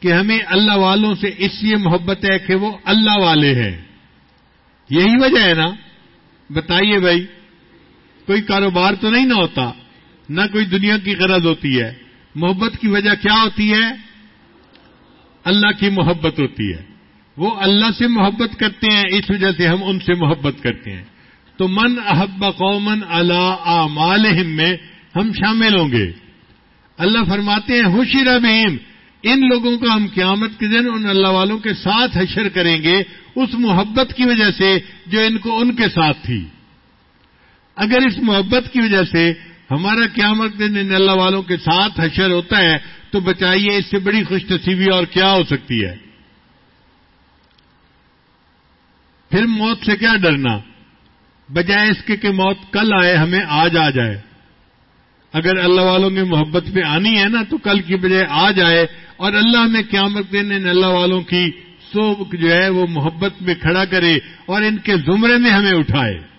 کہ ہمیں اللہ والوں سے اس لیے محبت ہے کہ وہ اللہ والے ہیں۔ یہی وجہ ہے نا؟ بتائیے بھائی۔ کوئی کاروبار تو نہیں نہ ہوتا، نہ کوئی دنیا کی غرض ہوتی ہے۔ محبت کی وجہ کیا ہوتی ہے؟ اللہ کی محبت ہوتی ہے۔ وہ اللہ سے محبت کرتے ہیں، اس وجہ سے ہم ان سے محبت کرتے ہیں۔ تو من احب قومن اللہ مالحم میں ہم شامل ہوں گے۔ اللہ فرماتے ہیں ہوشی ربیم ان لوگوں کو ہم قیامت کے دن ان اللہ والوں کے ساتھ حشر کریں گے، اس محبت کی وجہ سے جو ان کو ان کے ساتھ تھی۔ اگر اس محبت کی وجہ سے ہمارا قیامت دن ان اللہ والوں کے ساتھ حشر ہوتا ہے، تو بچائیے، اس سے بڑی خوش نصیبی اور کیا ہو سکتی ہے؟ پھر موت سے کیا ڈرنا؟ بجائے اس کے کہ موت کل آئے، ہمیں آج آ جائے۔ اگر اللہ والوں کی محبت پہ آنی ہے نا، تو کل کی بجائے آ جائے اور اللہ میں قیامت دن ان اللہ والوں کی سو جو ہے، وہ محبت میں کھڑا کرے اور ان کے زمرے میں ہمیں اٹھائے۔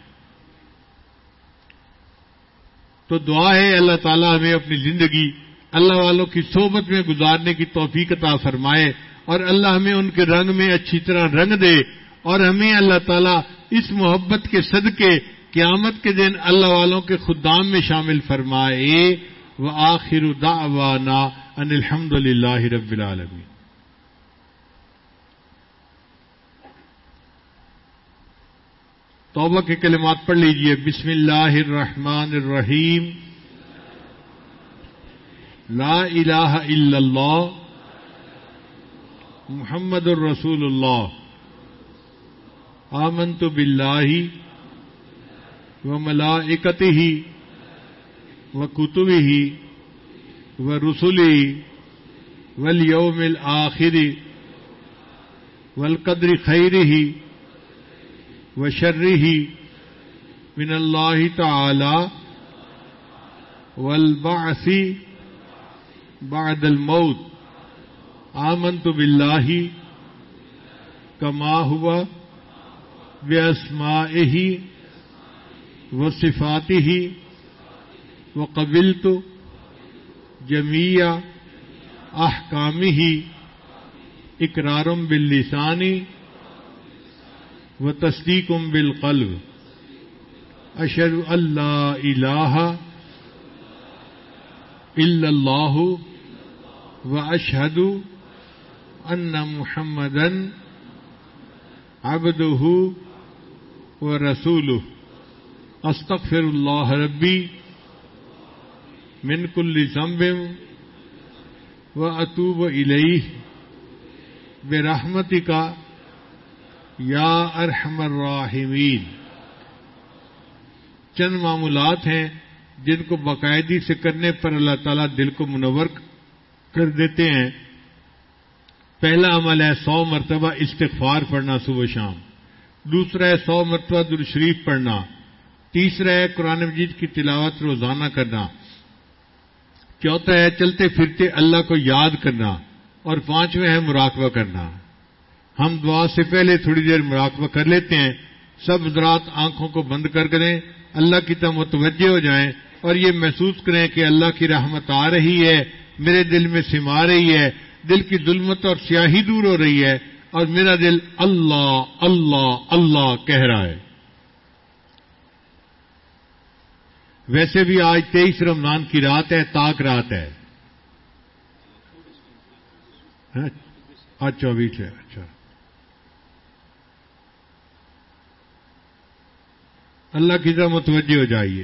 تو دعا ہے اللہ تعالیٰ ہمیں اپنی زندگی اللہ والوں کی صحبت میں گزارنے کی توفیق عطا فرمائے اور اللہ ہمیں ان کے رنگ میں اچھی طرح رنگ دے اور ہمیں اللہ تعالیٰ اس محبت کے صدقے قیامت کے دن اللہ والوں کے خدام میں شامل فرمائے۔ وہ آخر دعوانا ان الحمد للہ رب العالمین۔ توبہ کے کلمات پڑھ لیجیے۔ بسم اللہ الرحمن الرحیم۔ لا الہ الا اللہ۔ محمد الرسول اللہ آمنت باللہ و ملائکتہ و کتبہ و رسلی والیوم الآخر والقدر خیرہ۔ وشره من الله تعالى والبعث بعد الموت. آمنت بالله كما هو بأسمائه وصفاته وقبلت جميع أحكامه إقرار باللسان و تصدیق ام بالقلب اشر اللہ الہ الا اللہ و اشہد ان محمدن عبدہ و رسول استغفر اللہ ربی من کل ذنب و اتوب الیہ برحمتی کا یا ارحم الراحمین۔ چند معمولات ہیں جن کو باقاعدی سے کرنے پر اللہ تعالیٰ دل کو منور کر دیتے ہیں۔ پہلا عمل ہے سو مرتبہ استغفار پڑھنا صبح شام۔ دوسرا ہے سو مرتبہ درشریف پڑھنا۔ تیسرا ہے قرآن مجید کی تلاوت روزانہ کرنا۔ چوتھا ہے چلتے پھرتے اللہ کو یاد کرنا۔ اور پانچویں ہے مراقبہ کرنا۔ ہم دعا سے پہلے تھوڑی دیر مراقبہ کر لیتے ہیں۔ سب حضرات آنکھوں کو بند کر کریں۔ اللہ کی طرف متوجہ ہو جائیں اور یہ محسوس کریں کہ اللہ کی رحمت آ رہی ہے۔ میرے دل میں سما رہی ہے۔ دل کی ظلمت اور سیاہی دور ہو رہی ہے۔ اور میرا دل اللہ اللہ اللہ کہہ رہا ہے۔ ویسے بھی آج تیئیس رمضان کی رات ہے، تاک رات ہے۔ ہاں، آج چوبیس ہے اچھا۔ اللہ کی طرح متوجہ ہو جائیے۔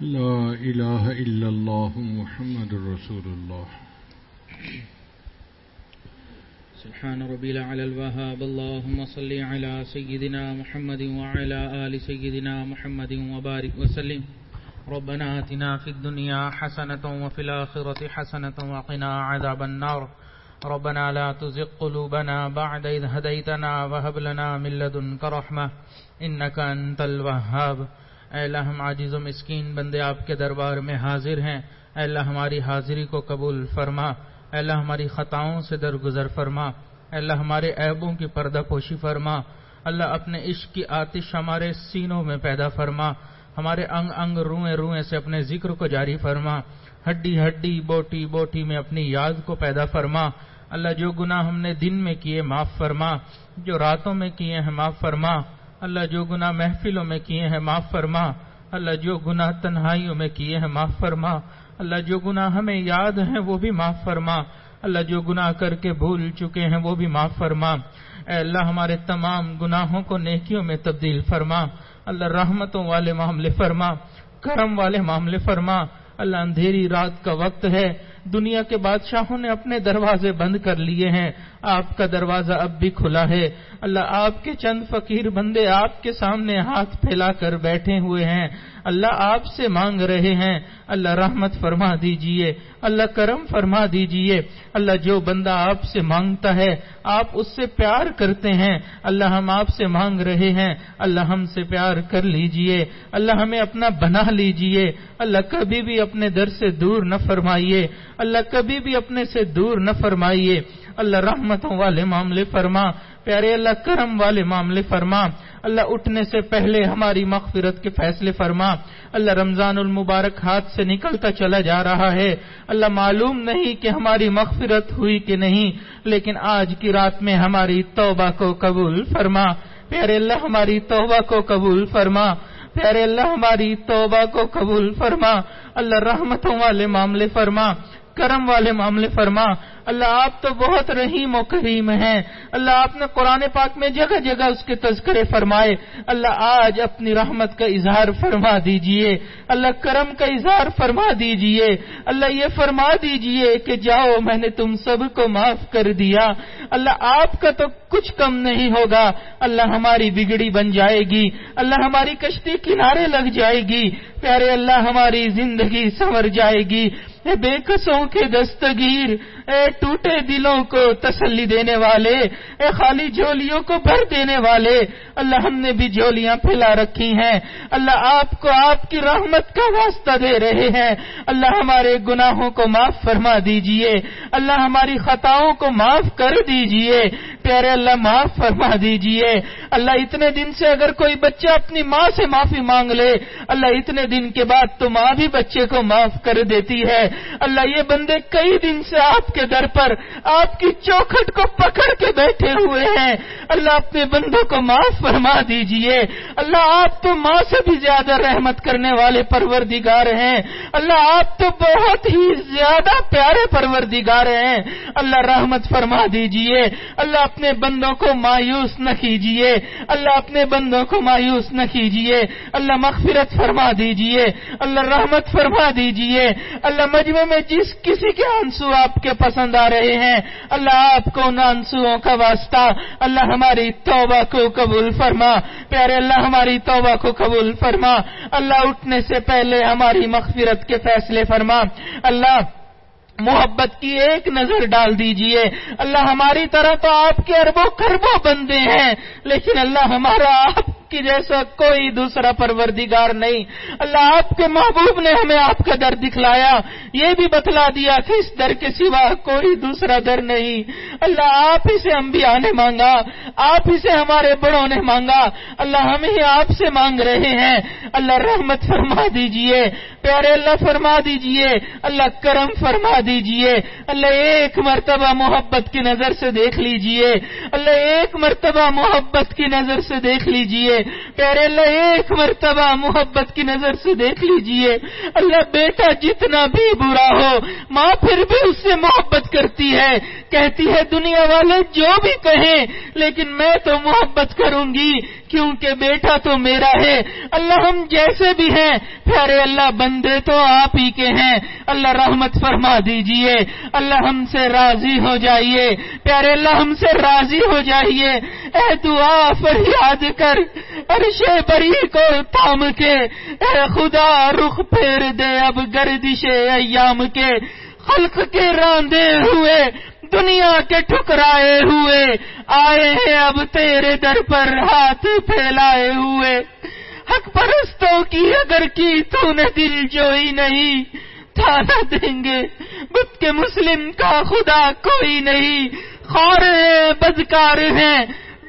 لا إله إلا الله محمد رسول الله. سبحان ربي العلى الوهاب. اللهم صل على سيدنا محمد وعلى آل سيدنا محمد وبارك وسلم. ربنا آتنا في الدنيا حسنة وفي الآخرة حسنة وقنا عذاب النار. ربنا لا تزغ قلوبنا بعد إذ هديتنا وهب لنا من لدنك رحمة. إنك أنت الوهاب. اے اللہ ہم عاجز و مسکین، بندے آپ کے دربار میں حاضر ہیں۔ اے اللہ ہماری حاضری کو قبول فرما۔ اے اللہ ہماری خطاؤں سے درگزر فرما۔ اے اللہ ہمارے عیبوں کی پردہ پوشی فرما۔ اللہ اپنے عشق کی آتش ہمارے سینوں میں پیدا فرما۔ ہمارے انگ انگ روئیں روئیں سے اپنے ذکر کو جاری فرما۔ ہڈی ہڈی، بوٹی بوٹی میں اپنی یاد کو پیدا فرما۔ اللہ جو گناہ ہم نے دن میں کیے، معاف فرما۔ جو راتوں میں کیے ہیں، معاف فرما۔ اللہ جو گناہ محفلوں میں کیے ہیں معاف فرما۔ اللہ جو گناہ تنہائیوں میں کیے ہیں معاف فرما۔ اللہ جو گناہ ہمیں یاد ہیں وہ بھی معاف فرما۔ اللہ جو گناہ کر کے بھول چکے ہیں وہ بھی معاف فرما۔ اے اللہ ہمارے تمام گناہوں کو نیکیوں میں تبدیل فرما۔ اللہ رحمتوں والے معاملے فرما۔ کرم والے معاملے فرما۔ اللہ اندھیری رات کا وقت ہے۔ دنیا کے بادشاہوں نے اپنے دروازے بند کر لیے ہیں۔ آپ کا دروازہ اب بھی کھلا ہے۔ اللہ آپ کے چند فقیر بندے آپ کے سامنے ہاتھ پھیلا کر بیٹھے ہوئے ہیں۔ اللہ آپ سے مانگ رہے ہیں۔ اللہ رحمت فرما دیجیے۔ اللہ کرم فرما دیجیے۔ اللہ جو بندہ آپ سے مانگتا ہے، آپ اس سے پیار کرتے ہیں۔ اللہ ہم آپ سے مانگ رہے ہیں۔ اللہ ہم سے پیار کر لیجیے۔ اللہ ہمیں اپنا بنا لیجیے۔ اللہ کبھی بھی اپنے در سے دور نہ فرمائیے۔ اللہ کبھی بھی اپنے سے دور نہ فرمائیے۔ اللہ رحمتوں والے معاملے فرما، پیارے اللہ کرم والے معاملے فرما۔ اللہ اٹھنے سے پہلے ہماری مغفرت کے فیصلے فرما۔ اللہ رمضان المبارک ہاتھ سے نکلتا چلا جا رہا ہے۔ اللہ معلوم نہیں کہ ہماری مغفرت ہوئی کہ نہیں، لیکن آج کی رات میں ہماری توبہ کو قبول فرما۔ پیارے اللہ، ہماری توبہ کو قبول فرما۔ پیارے اللہ، ہماری توبہ کو قبول فرما۔ اللہ رحمتوں والے معاملے فرما۔ کرم والے معاملے فرما، اللہ آپ تو بہت رحیم و کریم ہیں۔ اللہ آپ نے قرآن پاک میں جگہ جگہ اس کے تذکرے فرمائے۔ اللہ آج اپنی رحمت کا اظہار فرما دیجیے۔ اللہ کرم کا اظہار فرما دیجیے۔ اللہ یہ فرما دیجیے کہ جاؤ، میں نے تم سب کو معاف کر دیا۔ اللہ آپ کا تو کچھ کم نہیں ہوگا۔ اللہ ہماری بگڑی بن جائے گی۔ اللہ ہماری کشتی کنارے لگ جائے گی۔ پیارے اللہ، ہماری زندگی سنور جائے گی۔ اے بے قصوں کے دستگیر اے ٹوٹے دلوں کو تسلی دینے والے، اے خالی جولیوں کو بھر دینے والے، اللہ ہم نے بھی جولیاں پھیلا رکھی ہیں۔ اللہ آپ کو آپ کی رحمت کا واسطہ دے رہے ہیں۔ اللہ ہمارے گناہوں کو معاف فرما دیجیے۔ اللہ ہماری خطاؤں کو معاف کر دیجیے۔ پیارے اللہ، معاف فرما دیجیے۔ اللہ اتنے دن سے اگر کوئی بچہ اپنی ماں سے معافی مانگ لے، اللہ اتنے دن کے بعد تو ماں بھی بچے کو معاف کر دیتی ہے۔ اللہ یہ بندے کئی دن سے آپ کے در پر آپ کی چوکھٹ کو پکڑ کے بیٹھے ہوئے ہیں۔ اللہ اپنے بندوں کو معاف فرما دیجیے۔ اللہ آپ تو ماں سے بھی زیادہ رحمت کرنے والے پروردگار ہیں۔ اللہ آپ تو بہت ہی زیادہ پیارے پروردگار ہیں۔ اللہ رحمت فرما دیجیے۔ اللہ اپنے بندوں کو مایوس نہ کیجیے اللہ اپنے بندوں کو مایوس نہ کیجیے اللہ مغفرت فرما دیجیے۔ اللہ رحمت فرما دیجیے۔ اللہ مجمع میں جس کسی کے آنسو آپ کے پاس پسند آ رہے ہیں۔ اللہ آپ کو ان آنسوؤں کا واسطہ، اللہ ہماری توبہ کو قبول فرما۔ پیارے اللہ، ہماری توبہ کو قبول فرما۔ اللہ اٹھنے سے پہلے ہماری مغفرت کے فیصلے فرما۔ اللہ، محبت کی ایک نظر ڈال دیجیے۔ اللہ ہماری طرح تو آپ کے اربوں کربوں بندے ہیں، لیکن اللہ ہمارا آپ کی جیسا کوئی دوسرا پروردگار نہیں۔ اللہ آپ کے محبوب نے ہمیں آپ کا در دکھلایا۔ یہ بھی بتلا دیا کہ اس در کے سوا کوئی دوسرا در نہیں۔ اللہ آپ ہی سے انبیاء نے مانگا۔ آپ ہی سے ہمارے بڑوں نے مانگا۔ اللہ ہم ہی آپ سے مانگ رہے ہیں۔ اللہ رحمت فرما دیجیے۔ پیارے اللہ فرما دیجیے۔ اللہ کرم فرما دیجیے۔ اللہ ایک مرتبہ محبت کی نظر سے دیکھ لیجیے۔ اللہ ایک مرتبہ محبت کی نظر سے دیکھ لیجیے۔ پیارے اللہ ایک مرتبہ محبت کی نظر سے دیکھ لیجیے۔ اللہ بیٹا جتنا بھی برا ہو، ماں پھر بھی اس سے محبت کرتی ہے۔ کہتی ہے دنیا والے جو بھی کہیں، لیکن میں تو محبت کروں گی۔ کیونکہ بیٹا تو میرا ہے، اللہ ہم جیسے بھی ہیں۔ پیارے اللہ، بندے تو آپ ہی کے ہیں۔ اللہ رحمت فرما دیجیے۔ اللہ ہم سے راضی ہو جائیے۔ پیارے اللہ، ہم سے راضی ہو جائیے۔ اے دعا فریاد کر، عرش بری کو تھام کے۔ اے خدا، رخ پھیر دے اب گردش ایام کے۔ خلق کے راندے ہوئے۔ دنیا کے ٹھکرائے ہوئے، آئے ہیں اب تیرے در پر ہاتھ پھیلائے ہوئے۔ حق پرستوں کی اگر کی تو نے دل جو نہیں تھانا دیں گے۔ بدھ کے مسلم کا خدا کوئی نہیں۔ خور ہیں بدکار ہیں،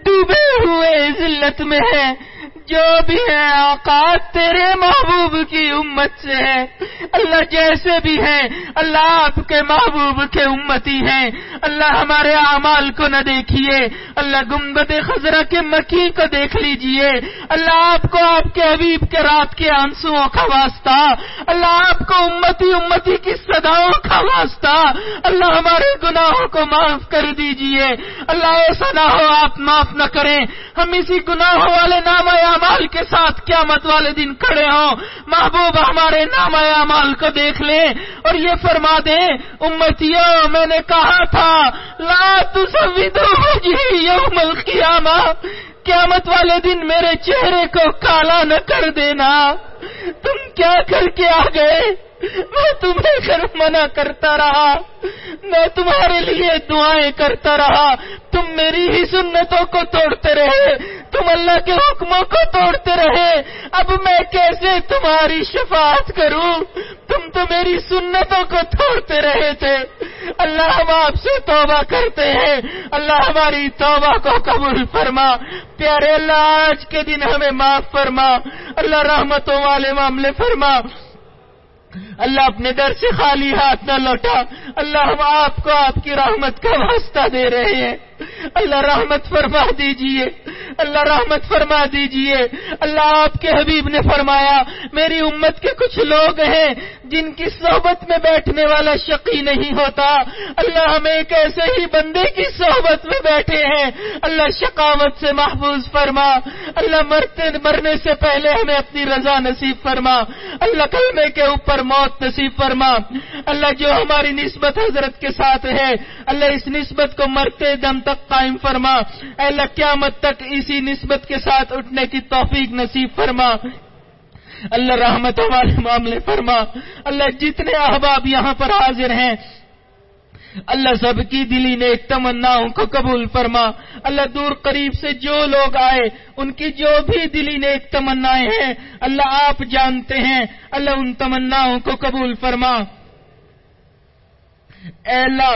ڈوبے ہوئے ذلت میں ہیں۔ جو بھی ہے آقا تیرے محبوب کی امت سے ہے اللہ جیسے بھی ہیں، اللہ آپ کے محبوب کے امتی ہیں۔ اللہ ہمارے اعمال کو نہ دیکھیے۔ اللہ گمبد خزرہ کے مکی کو دیکھ لیجیے۔ اللہ آپ کو آپ کے حبیب کے رات کے آنسو کا واسطہ۔ اللہ آپ کو امتی امتی کی صداؤں کا واسطہ۔ اللہ ہمارے گناہوں کو معاف کر دیجیے۔ اللہ ایسا نہ ہو آپ معاف نہ کریں۔ ہم اسی گناہوں والے نام اعمال کے ساتھ قیامت والے دن کھڑے ہوں۔ محبوب ہمارے نام اعمال کو دیکھ لیں اور یہ فرما دیں، امتیوں، میں نے کہا تھا، لا یوم القیامہ۔ قیامت والے دن میرے چہرے کو کالا نہ کر دینا۔ تم کیا کر کے آ گئے؟ میں تمہیں گھر منع کرتا رہا۔ میں تمہارے لیے دعائیں کرتا رہا۔ تم میری ہی سنتوں کو توڑتے رہے۔ تم اللہ کے حکموں کو توڑتے رہے۔ اب میں کیسے تمہاری شفاعت کروں؟ تم تو میری سنتوں کو توڑتے رہے تھے۔ اللہ ہم آپ سے توبہ کرتے ہیں۔ اللہ ہماری توبہ کو قبول فرما۔ پیارے اللہ، آج کے دن ہمیں معاف فرما۔ اللہ رحمتوں والے معاملے فرما۔ اللہ اپنے در سے خالی ہاتھ نہ لوٹا۔ اللہ ہم آپ کو آپ کی رحمت کا واسطہ دے رہے ہیں۔ اللہ رحمت فرما دیجیے۔ اللہ رحمت فرما دیجیے۔ اللہ آپ کے حبیب نے فرمایا، میری امت کے کچھ لوگ ہیں جن کی صحبت میں بیٹھنے والا شقی نہیں ہوتا۔ اللہ ہمیں ایک ایسے ہی بندے کی صحبت میں بیٹھے ہیں۔ اللہ شقاوت سے محفوظ فرما۔ اللہ مرتے مرنے سے پہلے ہمیں اپنی رضا نصیب فرما۔ اللہ کلمے کے اوپر موت نصیب فرما۔ اللہ جو ہماری نسبت حضرت کے ساتھ ہے، اللہ اس نسبت کو مرتے دم تک قائم فرما۔ اللہ، قیامت تک اسی نسبت کے ساتھ اٹھنے کی توفیق نصیب فرما۔ اللہ رحمتوں والے معاملے فرما۔ اللہ جتنے احباب یہاں پر حاضر ہیں اللہ سب کی دلی نے تمناؤں کو قبول فرما۔ اللہ دور قریب سے جو لوگ آئے، ان کی جو بھی دلی نے تمنائیں ہیں، اللہ آپ جانتے ہیں۔ اللہ ان تمناؤں کو قبول فرما۔ اے اللہ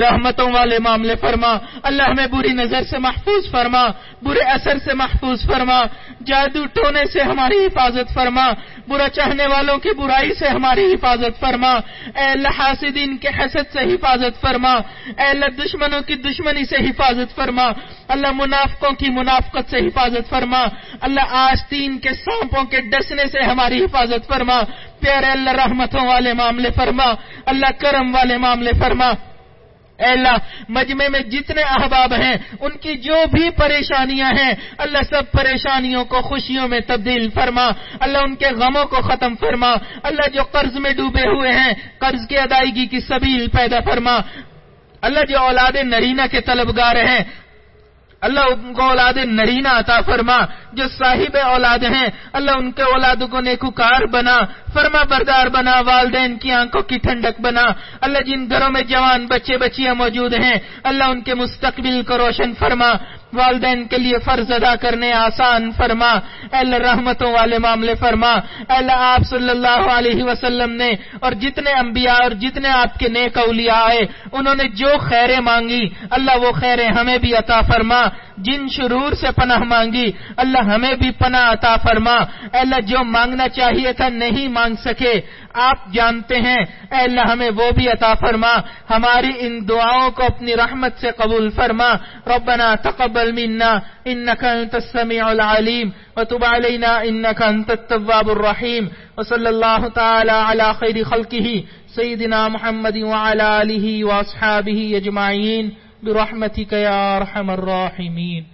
رحمتوں والے معاملے فرما، اللہ ہمیں بری نظر سے محفوظ فرما، برے اثر سے محفوظ فرما، جادو ٹونے سے ہماری حفاظت فرما، برا چاہنے والوں کی برائی سے ہماری حفاظت فرما۔ اے اللہ حاسدین کے حسد سے حفاظت فرما، اے اللہ دشمنوں کی دشمنی سے حفاظت فرما۔ اللہ منافقوں کی منافقت سے حفاظت فرما۔ اللہ آستین کے سانپوں کے ڈسنے سے ہماری حفاظت فرما۔ پیارے اللہ رحمتوں والے معاملے فرما، اللہ کرم والے معاملے فرما۔ اے اللہ، مجمع میں جتنے احباب ہیں، ان کی جو بھی پریشانیاں ہیں، اللہ سب پریشانیوں کو، خوشیوں میں تبدیل فرما، اللہ ان کے غموں کو ختم فرما، اللہ جو قرض میں ڈوبے ہوئے ہیں، قرض کی ادائیگی کی سبیل پیدا فرما، اللہ جو اولاد نرینہ کے طلبگار ہیں اللہ ان کو اولاد نرینہ عطا فرما، جو صاحب اولاد ہیں، اللہ ان کے اولادوں کو نیکوکار بنا، فرما بردار بنا، والدین کی آنکھوں کی ٹھنڈک بنا۔ اللہ جن گھروں میں جوان بچے بچیاں موجود ہیں، اللہ ان کے مستقبل کو روشن فرما۔ والدین کے لیے فرض ادا کرنے آسان فرما۔ اللہ رحمتوں والے معاملے فرما۔ اللہ آپ صلی اللہ علیہ وسلم نے اور جتنے انبیاء اور جتنے آپ کے نیک اولیاء آئے، انہوں نے جو خیریں مانگی، اللہ وہ خیریں ہمیں بھی عطا فرما۔ جن شرور سے پناہ مانگی، اللہ ہمیں بھی پناہ عطا فرما۔ اللہ جو مانگنا چاہیے تھا نہیں مانگ سکے۔ آپ جانتے ہیں اللہ ہمیں وہ بھی عطا فرما۔ ہماری ان دعاؤں کو اپنی رحمت سے قبول فرما۔ ربنا تقبل تقبل منا إنك أنت السميع العليم وتب علينا إنك أنت التواب الرحيم وصلى الله تعالى على خير خلقه سيدنا محمد وعلى آله وأصحابه اجمعين برحمتك يا أرحم الراحمين